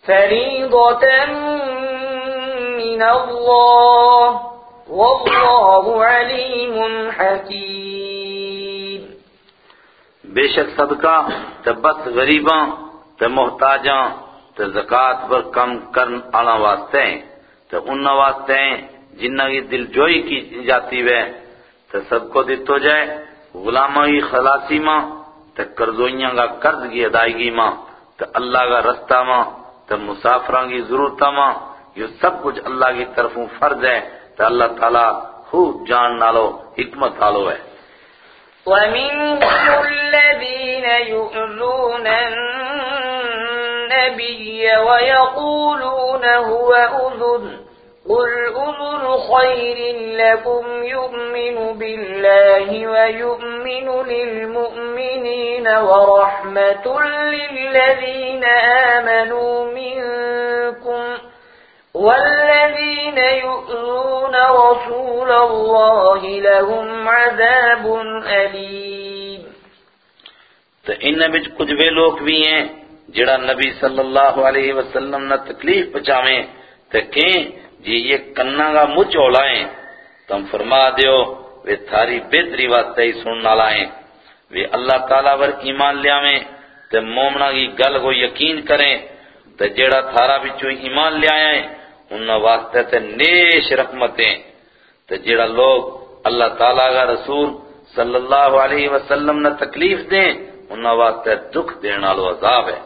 فريضة من الله والله عليم حكيم. بے شک صدقہ تے بس غریباں تے محتاجاں تے زکات پر کم کرن آنا واسطے ہیں۔ تے ان واسطے ہیں جنہ کی دل جوئی کی جاتی وے تے سب کو دتو جائے غلاموں کی خلاصی ماں تے قرضوئیاں کا قرض کی ادائیگی ماں تے اللہ کا رستہ ماں تے مسافراں کی ضرورت ماں، یہ سب کچھ اللہ کی طرفوں فرض ہے تے اللہ تعالیٰ خوب جان نالو، حکمت آلو ہے۔ ومنهم الذين يؤذون النبي ويقولون هو أذن. قل أذن خير لكم يؤمن بالله ويؤمن للمؤمنين ورحمة للذين آمنوا منكم والذين يؤذون رسول الله لهم عذاب أليم. تو ان بچ کچھ وہ لوگ بھی ہیں جڑا نبی صلی اللہ علیہ وسلم نے تکلیف پچاویں تے کہیں جی یہ کنا کا مچ اولائیں تم فرما دیو وہ تھاری بہتری واسطے ہی سننا لائیں وہ اللہ تعالیٰ ور ایمان لیاویں تے مومنا کی گل کو یقین کریں تے جیڑا تھارا بچوں ایمان لے آئے انہاں واسطے تے نیش رحمتیں تے جیڑا لوگ اللہ تعالیٰ کا رسول صلی اللہ علیہ وسلم نے تکلیف دیں، انہاں واسطے دکھ دینا لو عذاب ہے۔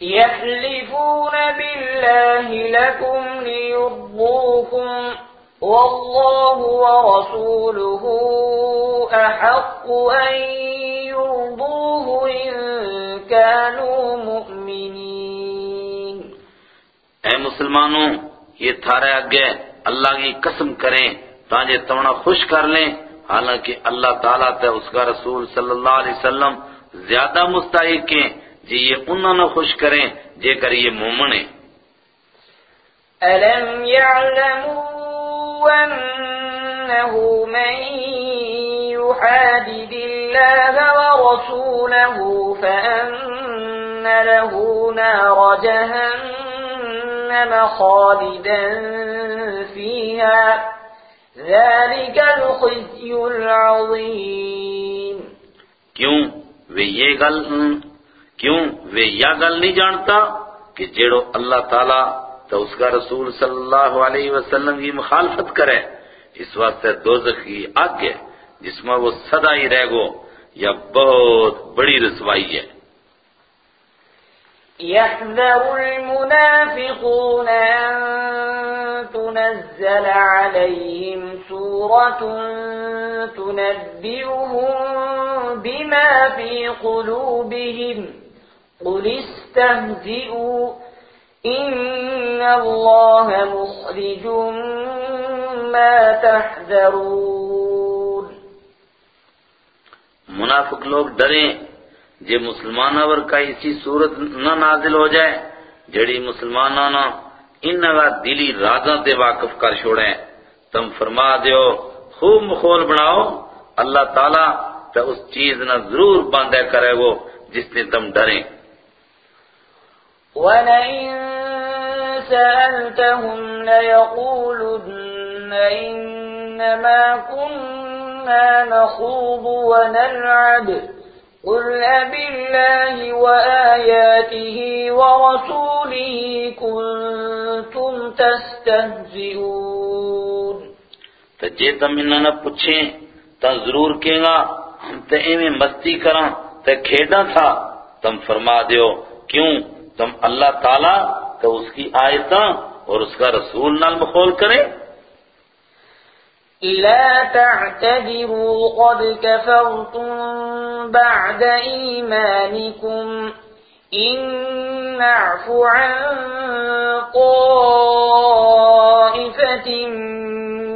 يحلفون بالله لكم ليرضوكم والله ورسوله أحق أن يرضوه إن كانوا مؤمنين۔ اے مسلمانوں، یہ تھارے آگے اللہ کی قسم کریں تاجے تونا خوش کر لیں۔ حالانکہ اللہ تعالیٰ تے اس کا رسول صلی اللہ علیہ وسلم زیادہ مستحق ہیں۔ جی یہ انہوں نے خوش کریں جے کر یہ مومن ہیں۔ ألم يعلموا أنه من يحادد الله ورسوله فأن له نار جهنم خالدا فيها ذلك الخزي العظيم۔ کیوں؟ وہ یہ گل کیوں؟ وہ یہ گل نہیں جانتا کہ جیڑو اللہ تعالیٰ تو اس کا رسول صلی اللہ علیہ وسلم کی مخالفت کرے، اس واسطے دوزخ کی آگ ہے، جس میں وہ صدا ہی رہ گو، یا بہت بڑی رسوائی ہے۔ يحذر المنافقون أن تنزل عليهم سورة تنبئهم بما في قلوبهم قل استهزئوا إن الله مخرج ما تحذرون منافق لوگ ڈریں جے مسلمانہ ور کا اسی صورت نہ نازل ہو جائے، جڑی مسلمانہ نہ انہا دلی رازاں تے واقف کر چھوڑیں۔ تم فرما دیو، خوب مخول بناؤ، اللہ تعالیٰ تے اس چیز نہ ضرور باندھے کرے گو جس نے تم ڈریں۔ ولئن سألتهم ليقولن إنما كنا نخوض ونلعب. قل أبالله وآياته ورسوله كنتم تستهزئون. تو جے تم انہوں نے پوچھیں تو ضرور کہیں گا ہم تے ایویں مستی کراں تے کھیڈاں تھا۔ تم فرما دیو کیوں؟ تم اللہ تعالیٰ تو اس کی آیتاں اور اس کا رسول نال مخول کریں۔ لا تعتذروا قد كفرتم بعد إيمانكم إن نعف عن طائفة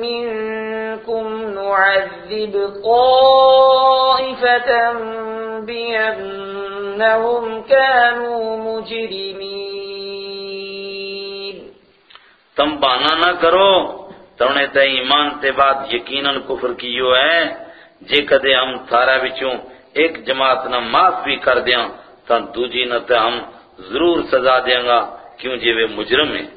منكم نعذب طائفة بأنهم كانوا مجرمين. تم بانا نہ کرو تونے تے ایمان تے بعد یقیناً کفر کیو ہے۔ جے کدے ہم تھارا بچوں ایک جماعت نہ معاف بھی کر دیاں تا دوجی نہ تے ہم ضرور سزا دیاں گا کیوں جے وہ مجرم ہیں؟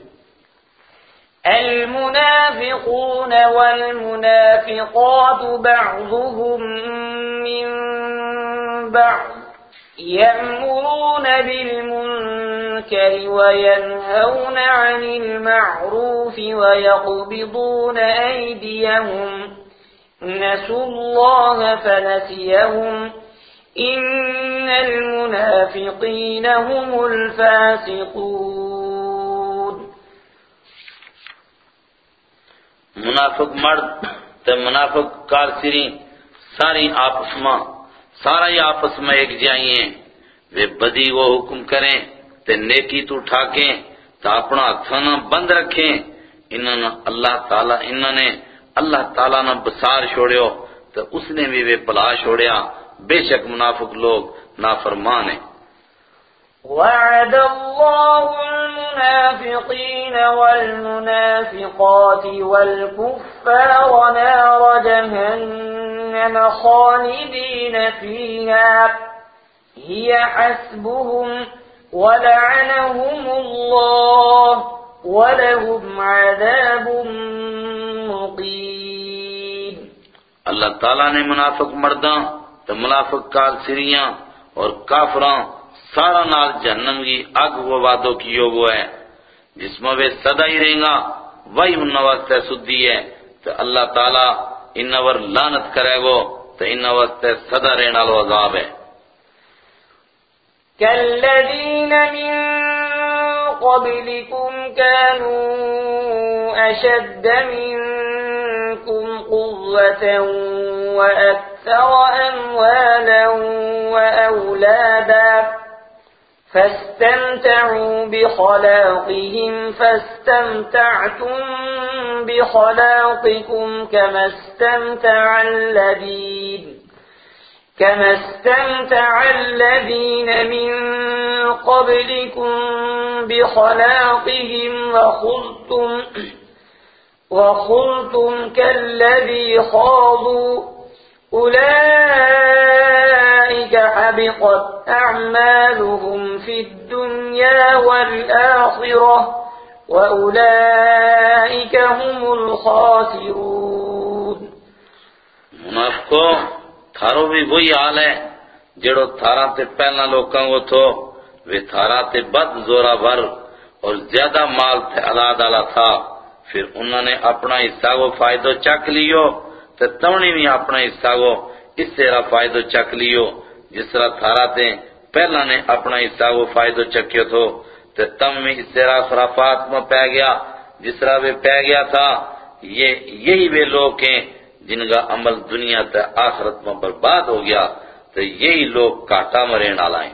المنافقون والمنافقات بعضهم من بعض۔ يأمرون بالمنكر وينهون عن المعروف ويقبضون أيديهم نسوا الله فنسيهم إن المنافقين هم الفاسقون منافق مرد منافق کارسری ساری آپس میں سارا ہی آپس میں ایک جائی وہ بدی وہ حکم کریں تے نیکی تو ٹھاکیں تو اپنا ہتھانا بند رکھیں۔ انہوں نے اللہ تعالیٰ انہوں نے اللہ تعالیٰ نے بسار چھوڑیو تو اس نے بھی وہ پلا چھوڑیا۔ بے شک منافق لوگ نافرمان ہیں۔ وعد الله المنافقين والمنافقات والكفار نار جهنم خالدين فيها. هي حسبهم ولعنهم الله ولهم عذاب مقيم. اللہ تعالیٰ نے منافق مرداں تو منافق کال سریاں اور کافراں سارا نال جہنم کی اگ وہ وعدوں کی وہ ہے۔ جس میں وہ صدا ہی رہیں گا، وہی ان واسطے سدی ہے۔ تو اللہ تعالیٰ ان لانت کرے گو تو ان واسطے صدا رہنا لو عذاب ہے۔ كالذين من قبلكم كانوا أشد منكم قوة وأكثر أموالا وأولادا فاستمتعوا بخلاقهم فاستمتعتم بخلاقكم كما استمتع الذين كما استمتع الذين من قبلكم بخلاقهم وخلتم وخلتم كالذي خاضوا. أولئك حبقت أعمالهم في الدنيا والآخرة وأولئك هم الخاسرون. منافقوں تھارو بھی وہی حال ہے، جڑو تھارا تے پہلا لوکاں کو تھو وہ تھارا تے بد زورا بھر اور زیادہ مال تھے ادا ڈالا تھا۔ پھر انہوں نے اپنا حصہ کو فائدہ چک لیو۔ تے تمنی بھی اپنا حصہ کو اس طرح فائدہ چک لیو۔ جس طرح تھارا تے پہلا نے اپنا حصہ کو فائدہ چکیو تھو۔ تے تم میں اس طرح خرافات میں پہ گیا۔ جس طرح وہ پہ گیا تھا، یہ یہی وہ لوگ ہیں جن کا عمل دنیا تے آخرت میں برباد ہو گیا۔ تو یہی لوگ کاٹا مرین آلائیں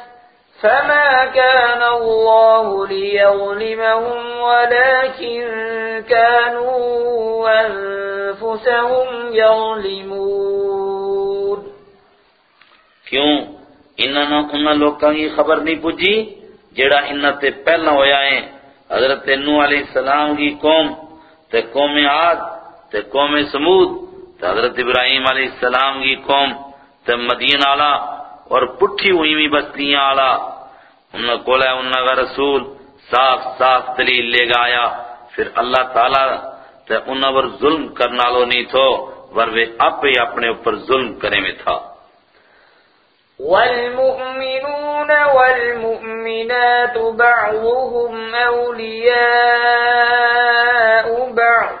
فما كان الله ليظلمهم ولكن كانوا أنفسهم يظلمون کیوں؟ انہاں نہ انہاں لوکاں کی خبر نہیں پوچھی جڑا انہاں تے پہلا ہویا ہے۔ حضرت نوح علیہ السلام کی قوم تے قوم عاد تے قوم سمود تے حضرت ابراہیم علیہ السلام کی قوم تے مدین آلا اور پٹھی ہوئی بھی بستیاں آلا۔ انہوں کو لے انہوں کا رسول صاف صاف دلیل لے گا آیا۔ پھر اللہ تعالیٰ تے انہوں پر ظلم کرنا لو نہیں تھو ور وہ آپ ہی اپنے اوپر ظلم کرے میں تھا۔ والمؤمنون والمؤمنات بعضهم أولياء بعض۔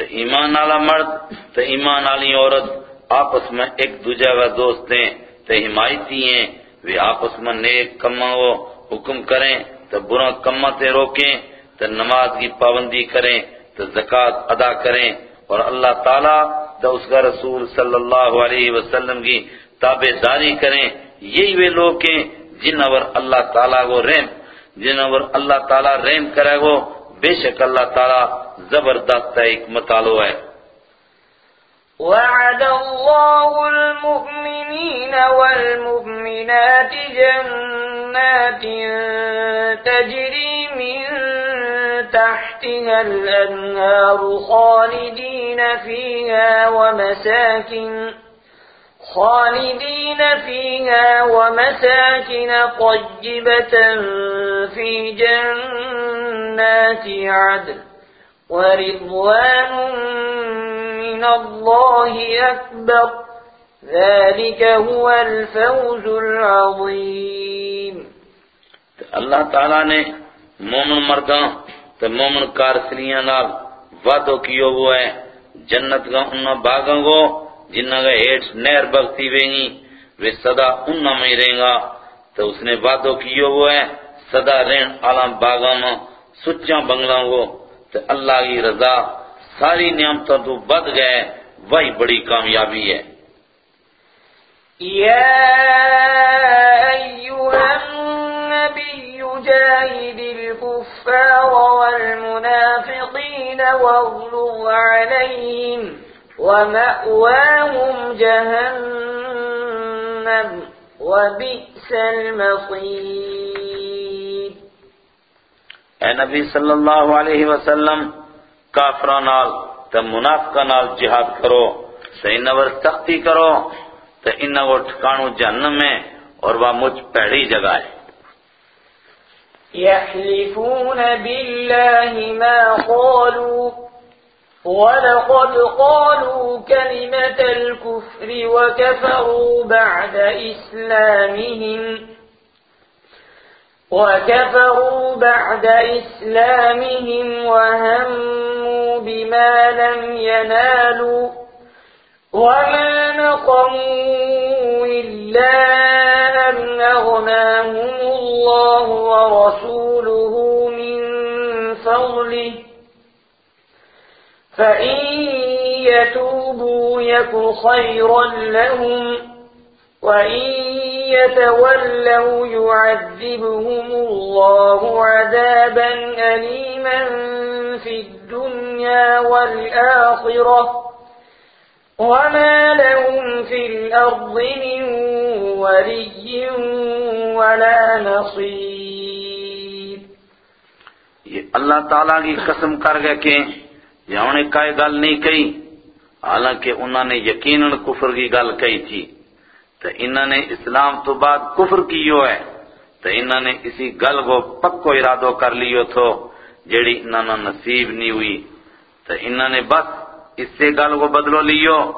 تو ایمان والا مرد، تو ایمان والی عورت، آپس میں ایک دوجہ کا دوست ہیں، تو حمایتی ہیں، وہ آپس میں نیک کما کو حکم کریں، تو برا کما تے روکیں، تو نماز کی پابندی کریں، تو زکوٰۃ ادا کریں۔ اور اللہ تعالیٰ تو اس کا رسول صلی اللہ علیہ وسلم کی تابع داری کریں۔ یہی وہ لوگ ہیں جن اور اللہ تعالیٰ کو رحم جن اور اللہ تعالیٰ رحم کرے گو بے شک اللہ تعالیٰ زبردست ایک مطالو ہے۔ وعد الله المؤمنين والمؤمنات جنات تجري من تحتها الأنهار خالدين فيها ومساكن خالدين فيها ومساكن طيبة في جنات عدن ورضوان من الله أكبر ذلك هو الفوز العظيم. اللہ تعالیٰ نے مومن مرداں تے مومن کارسلیاں نال وعدو کیو وہ ہے، جنت کا ان باغوں کو جنہ کا ہیٹ نہر بگتی وینگی وہ صدا ان میں رہیں گا۔ تو اس نے وعدو کیو وہ ہے، صدا رہن عالم باغوں میں سچاں بنگلوں کو تو اللہ کی رضا ساری نعمتوں تو بد گئے، وہی بڑی کامیابی ہے۔ يا أيها النبي جاهد الكفار والمنافقين واغلظ عليهم ومأواهم جهنم وبئس المصير. اے نبی صلی اللہ علیہ وسلم کافران نال تے منافقان نال جہاد کرو تے انور سختی کرو انہاں کو ٹھکانو جہنم میں اور وہ مجھ پیڑی جگہ ہے۔ يحلفون بالله ما قالوا ولقد قالوا كلمة الكفر وكفروا بعد إسلامهم وكفروا بعد إسلامهم وهموا بما لم ينالوا وما نقموا إلا أن أغناهم الله ورسوله من فضله فإن يتوبوا يك خيرا لهم وإن يتولوا يعذبهم الله عذابا أليما في الدنيا والآخرة وما لهم في الأرض من ولي ولا نصير. یہ اللہ تعالیٰ کی قسم کر گئے کہ یہ انہیں کئی گل نہیں کہی۔ حالانکہ انہوں نے یقیناً کفر کی گل کہی تھی۔ تو انہوں نے اسلام تو بعد کفر کیو ہے۔ تو انہوں نے اسی گل کو پکو ارادو کر لیو تھو، جیڑی انہوں نے نصیب نہیں ہوئی۔ تو انہوں نے بس اس سے گل کو بدلو لیو۔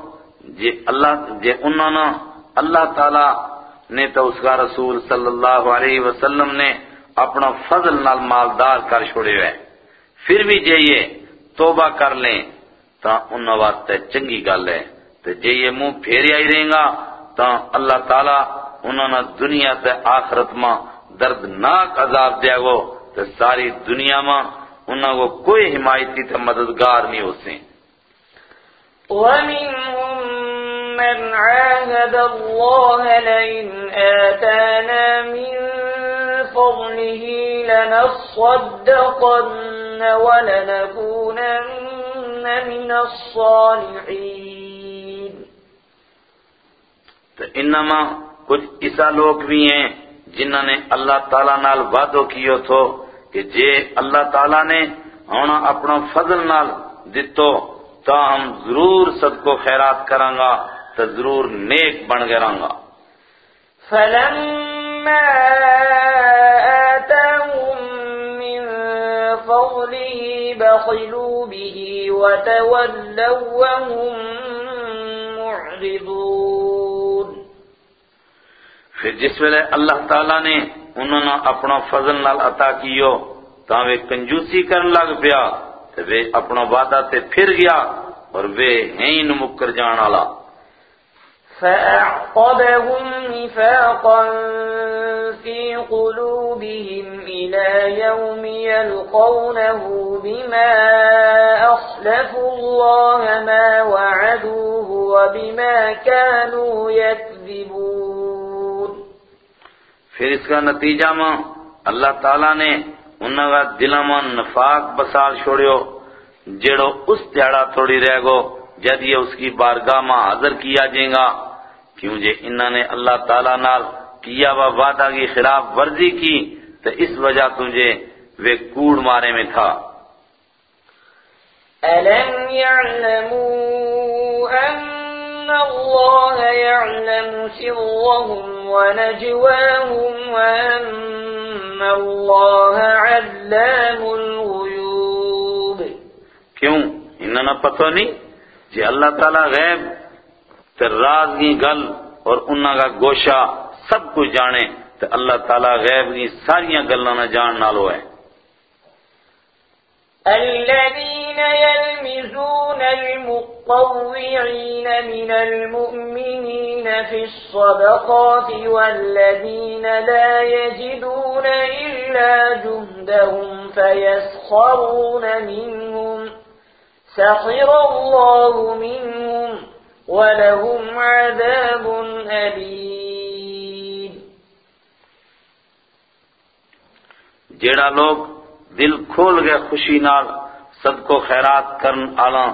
جے اللہ، جے انہوں نے اللہ تعالی نے تو اس کا رسول صلی اللہ علیہ وسلم نے اپنا فضل نال مالدار کر چھوڑے ہوئے۔ پھر بھی جے یہ توبہ کر لیں تا ان واسطے چنگی گل ہے۔ تو جے یہ منہ پھیریا ہی رہیں گا تا اللہ تعالی انہوں نے دنیا تے آخرت میں دردناک عذاب دیا گو تو ساری دنیا میں انہوں کو کوئی حمایتی تے مددگار نہیں ہو سیں ومنهم من عاهد الله لئن آتانا من فضله لنصدقن ولنكونن من الصالحين تو انما کچھ ایسا لوگ بھی ہیں جنہوں نے اللہ تعالیٰ نال وعدو کیو تھو کہ جے اللہ تعالیٰ نے ہونا اپنا فضل نال دیتو تو ہم ضرور صدقو خیرات کرانگا تو ضرور نیک بن گرانگا فلما فضله بخلوا به وتولوا وهم معرضون. پھر جس ویلے اللہ تعالیٰ نے انہوں نے اپنا فضل نال عطا کیو تا وہ کنجوسی کرن لگ پیا تو وہ اپنا وعدہ تے پھر گیا، اور وہ ہیں مکر جان والا۔ فأعقبهم نفاقا في قلوبهم إلى يوم يلقونه بما أخلفوا الله ما وعدوه وبما كانوا يكذبون. پھر اس کا نتیجہ ماں اللہ تعالیٰ نے انہوں کا دلوں میں نفاق بسال چھوڑیو جیڑو اس دیڑا تھوڑی رہ گو جد یہ اس کی بارگاہ میں حاضر کیا جائیں گا۔ کیوں جے انہوں نے اللہ تعالیٰ نال کیا و وعدہ کی خلاف ورزی کی تو اس وجہ تجھے وہ کوڑ مارے میں تھا۔ ألم يعلموا أن الله يعلم سرهم ونجواهم وأن الله علام الغيوب۔ کیوں؟ انہوں نے پتہ نہیں جی اللہ تعالیٰ غیب تے راز کی گل اور انہوں کا گوشہ سب کچھ جانے تو اللہ تعالیٰ غیب کی ساریاں گلاں نہ جان نالو ہے الذين يلمزون المطوعين من المؤمنين في الصدقات والذين لا يجدون إلا جهدهم فيسخرون منهم، سخر الله منهم ولهم عذاب أليم۔ جیڑا لوگ دل کھول گئے خوشی نال صدقو خیرات کرن آلا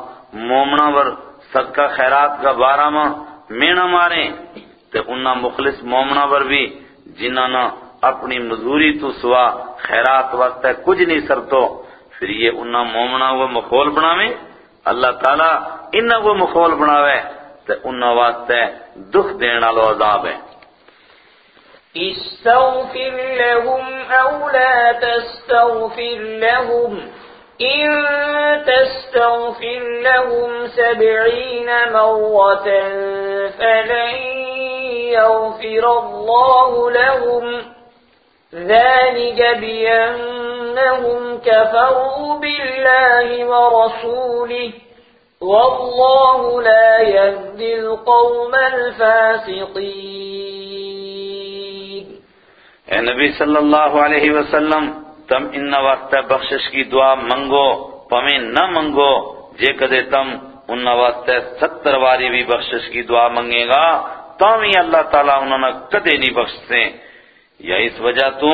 مومنا ور صدقہ خیرات کا بارہ ماں مینا مارے تے انہا مخلص مومنا ور بھی جنہاں اپنی مزوری تو سوا خیرات وقت ہے کچھ نہیں سرتو، پھر یہ انہا مومنا وہ مخول بناوے اللہ تعالیٰ انہا وہ مخول بناوے۔ تے انہا واسطے دکھ دینا لو عذاب ہے استغفر لهم أو لا تستغفر لهم إن تستغفر لهم سبعين مرة فلن يغفر الله لهم ذلك بأنهم كفروا بالله ورسوله والله لا يهدي القوم الفاسقين. اے نبی صلی اللہ علیہ وسلم، تم ان واسطہ بخشش کی دعا منگو پمیں نہ منگو، جے کدے تم ان واسطہ ستر واری بھی بخشش کی دعا منگے گا تو ہی اللہ تعالیٰ انہوں نے کدے نہیں بخشتے۔ یا اس وجہ تو،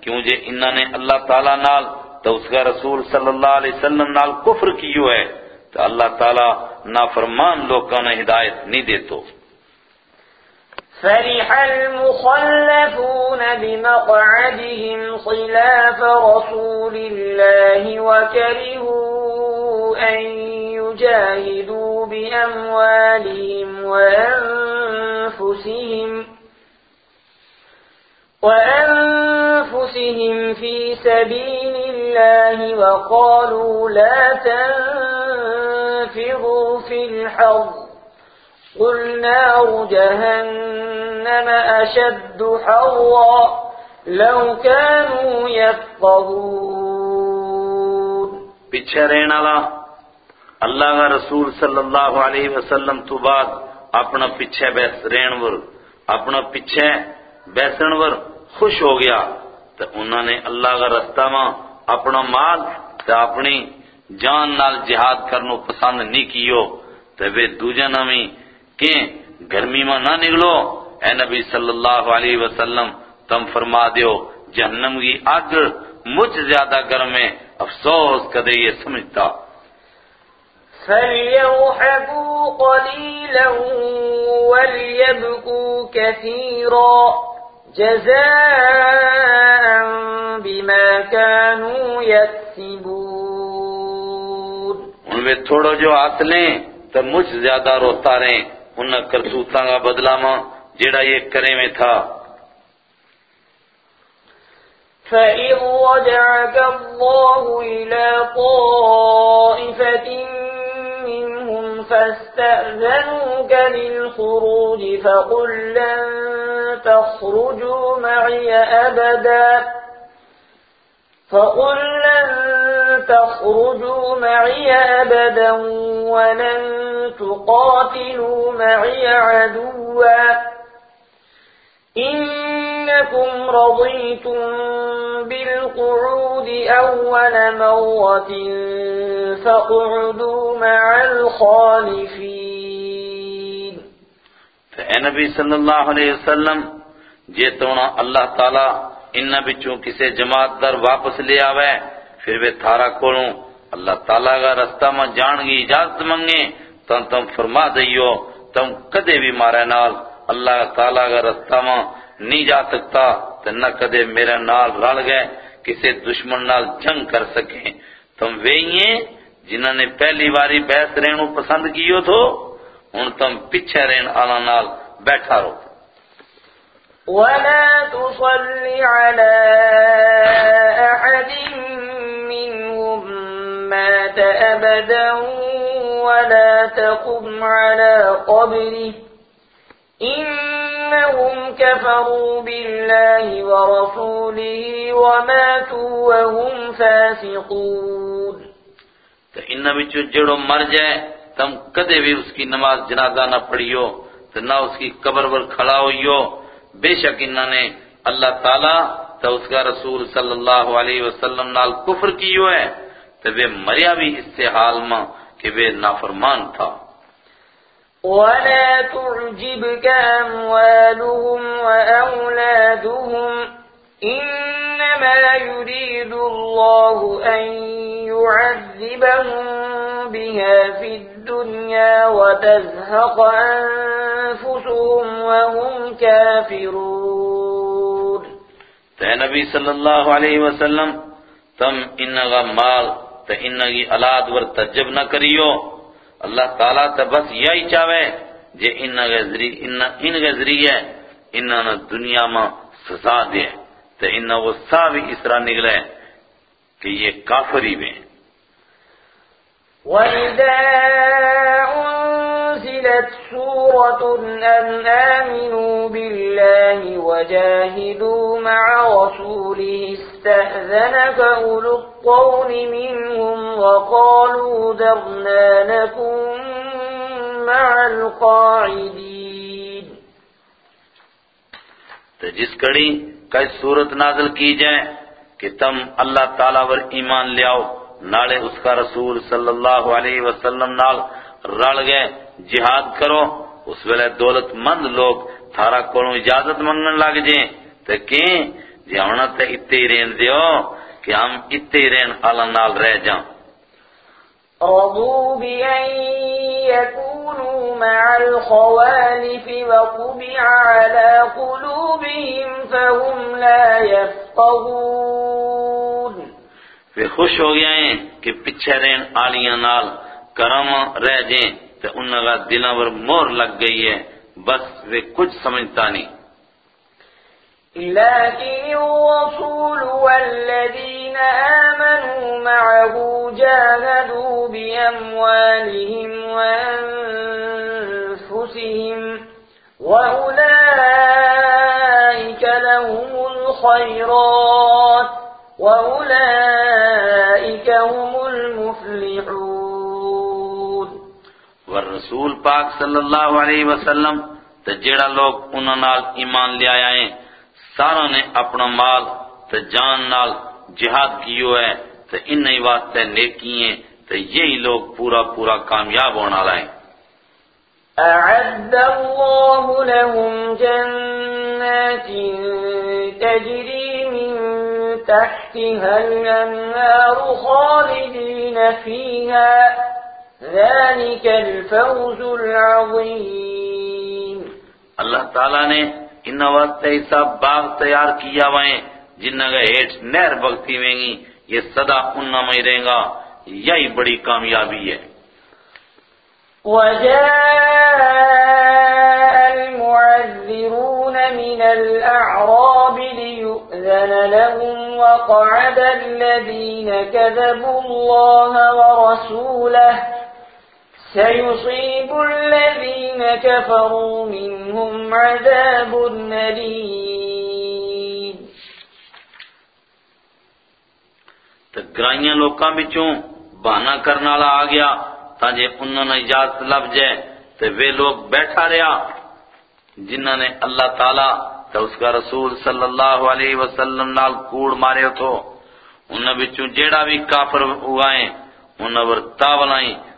کیوں جے انہوں نے اللہ تعالیٰ نال تو اس کا رسول صلی اللہ علیہ وسلم نال کفر کیو ہے؟ تو اللہ تعالیٰ نافرمان لوگوں نے ہدایت نہیں دیتو۔ فرح المخلفون بمقعدهم خلاف رسول الله وكرهوا أن يجاهدوا بأموالهم وأنفسهم وأنفسهم في سبيل الله وقالوا لا تنفروا في الحرب قل نار جهنم أشد حرا لو كانوا يفقهون پیچھے رہنا لا اللہ کا رسول صلی اللہ علیہ وسلم تو بعد اپنا پیچھے بیس رہن ور، اپنا پیچھے بیسن ور خوش ہو گیا۔ تو انہوں نے اللہ کا رستہ ماں اپنا مال تو اپنی جان نال جہاد کرنو پسند نہیں کیو تو وہ دوجہ میں کہ گرمی میں نہ نکلو۔ اے نبی صلی اللہ علیہ وسلم تم فرما دیو، جہنم کی آگ مجھ زیادہ گرم ہے، افسوس کدے یہ سمجھتا۔ فَلْيَوْحَبُوا قَلِيلًا وَلْيَبْكُوا كَثِيرًا جَزَاءً بِمَا كَانُوا يَكْسِبُونَ ان میں تھوڑو جو آتلیں تو مجھ زیادہ روتا رہیں ان کرتوتاں کا بدلہ ماں جیڑا یہ کرے میں تھا۔ فَإِن رَجَعَكَ اللَّهُ إِلَى طَائِفَةٍ مِّنْهُمْ فَاسْتَأْذَنُوكَ لِلْخُرُوجِ فَقُل لَّن تَخْرُجُوا مَعِيَ أَبَدًا۔ فَقُل لَّن تَخْرُجُوا مَعِيَ أَبَدًا وَلَن تقاتلوا معي عدوا. إنكم رضيتم بالقعود أول مرة فاقعدوا مع الخالفين. اے نبی صلی اللہ علیہ وسلم جے تونا اللہ تعالیٰ ان بچوں کسے جماعت در واپس لے آوے پھر وہ تھارا کھولوں۔ اللہ تعالیٰ کا رستہ میں جان گی اجازت منگے تم تم فرما دئیو تم کدے بھی مارے نال۔ اللہ تعالیٰ کا رستہ ماں نہیں جا سکتا، تو نہ کدے میرے نال رل گئے کسی دشمن نال جنگ کر سکیں تم وہی جنہوں نے پہلی باری بحث رہنو پسند کیو تھو، ہن تم پیچھے رہن آلا نال بیٹھا رہو۔ ولا تصل على أحد مات أبدا ولا تقم على قبره. إنهم كفروا بالله ورسوله وماتوا وهم فاسقون. تو انہاں وچوں جڑو مر جائے، تم کدے بھی اس کی نماز جنازہ نہ پڑھیو، تو نہ اس کی قبر پر کھڑا ہوئیو۔ بے شک انہوں نے اللہ تعالیٰ تو اس کا رسول صلی اللہ علیہ وسلم نال کفر کیو ہے۔ تو وہ مریا بھی اس سے حال ماں کہ وہ نافرمان تھا۔ ولا تعجبك أموالهم وأولادهم إنما يريد الله أن يعذبهم بها في الدنيا وتزهق أنفسهم وهم كافرون۔ تے نبی صلی اللہ علیہ وسلم تم انگا مال تو ان کی الاد ور تجب نہ کریو اللہ تعالیٰ تو بس یہی چاہے جے کے ذریعے نے دنیا میں سزا دے۔ تو ان وہ سا بھی اس طرح نکلے کہ یہ کافری میں وَإِذَا أُنزِلَتْ سُورَةٌ أَنْ آمِنُوا بِاللَّهِ وَجَاهِدُوا مَعَ رَسُولِهِ اسْتَأْذَنَكَ أُولُو الطَّوْلِ مِنْهُمْ وَقَالُوا ذَرْنَا نَكُن مَعَ الْقَاعِدِينَ. تو جس کڑی کئی صورت نازل کی جائے کہ تم اللہ تعالیٰ ور ایمان لیاؤ نالے اس کا رسول صلی اللہ علیہ وسلم نال رل گئے جہاد کرو اس ویلے دولت مند لوگ تھارا کولوں اجازت منگن لگ جائیں تو کہیں جی ہونا تے اتے ہی رہن دیو کہ ہم اتے ہی رہن اللہ نال رہ جاؤں رضوا بأن يكونوا مع الخوالف وطبع على قلوبهم فهم لا يفقهون۔ وہ خوش ہو گئے ہیں کہ پچھے رہن آلیاں نال کرم رہ جائیں تو انہوں کا دلوں پر مور لگ گئی ہے، بس وہ کچھ سمجھتا نہیں۔ لكن الرسول والذين آمنوا معه جاهدوا بأموالهم وأنفسهم وأولئك لهم الخيرات وأولئك هم المفلحون۔ والرسول پاک صلی اللہ علیہ وسلم تو جیڑا لوگ انہوں نال ایمان لے آیا ہیں ساروں نے اپنا مال تو جان نال جہاد کیو ہے تو ان نئی واسطے نیکی ہیں تو یہی لوگ پورا پورا کامیاب ہونا لائیں أعد الله لهم جنات تجري من تحتها الأنهار خالدين فيها ذلك الفوز العظيم. اللہ تعالیٰ نے ان واسطے ایسا باغ تیار کیا ہوئے جنہ کا ہیٹ نہر بگتی میں گی یہ صدا انہ میں رہیں گا یہی بڑی کامیابی ہے۔ وجاء المعذرون من الأعراب ليؤذن لهم وقعد الذين كذبوا الله ورسوله سيصيب الذين كفروا منهم عذاب أليم. تو گرائیاں لوکاں بچوں بہانہ کرنا والا آ گیا تاجے انہوں نے اجازت لب جائے تو وہ لوگ بیٹھا رہا جنہوں نے اللہ تعالیٰ تو اس کا رسول صلی اللہ علیہ وسلم نال کوڑ مارے تھو۔ انہوں بچوں جیڑا بھی کافر ہوئے انہوں پر تاولائیں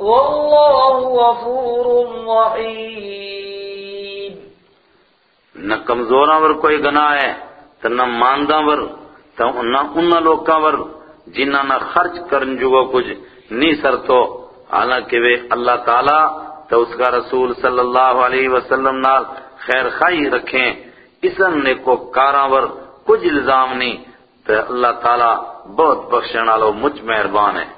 والله غفور رحيم. نہ کمزوراں ور کوئی گناہ ہے تو نہ مانداں ور تو نہ ان لوکاں ور جنہاں نہ خرچ کرن جگو کچھ نہیں سرتو حالانکہ وہ اللہ تعالیٰ تو اس کا رسول صلی اللہ علیہ وسلم نال خیر خائی رکھیں۔ اسن نے کو کاراں ور کچھ الزام نہیں تو اللہ تعالیٰ بہت بخشن والو مجھ مہربان ہے۔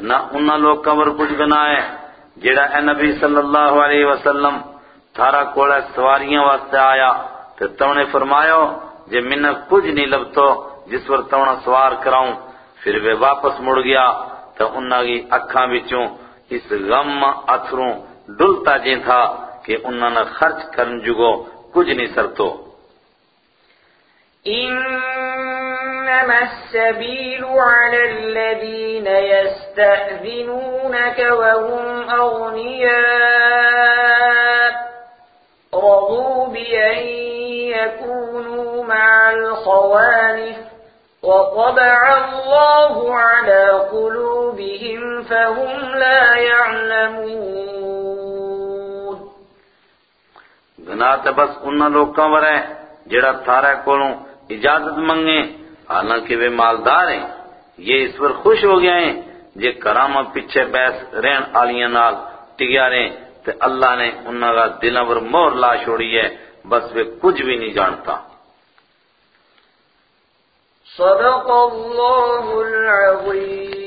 نہ انہاں لوکاں ور کچھ بنائے، جیڑا اے نبی صلی اللہ علیہ وسلم تھارا کولے سواریاں واسطے آیا، تے تو نے فرمایا، جے منہ کچھ نہیں لبتو، جس پر تو سوار کراؤں، پھر وہ واپس مڑ گیا تو انہاں کی اکھاں وچوں اس غم اتھروں ڈلتا جیں تھا کہ انہاں نے خرچ کرن جگو، کچھ نہیں سرتو۔ إنما السبيل على الذين يستأذنونك وهم أغنياء رضوا بأن يكونوا مع الخوالف وطبع الله على قلوبهم فهم لا يعلمون. گناہ تے بس انہاں لوکاں ور ہے جڑا تھارے کولوں اجازت منگے حالانکہ وہ مالدار ہیں۔ یہ اس پر خوش ہو گئے ہیں جے کرامہ پیچھے بیس رہن آلیاں نال ٹگیا رہے تے اللہ نے انہاں کا دل پر مور لا چھوڑی ہے۔ بس وہ کچھ بھی نہیں جانتا۔ صدق اللہ العظیم۔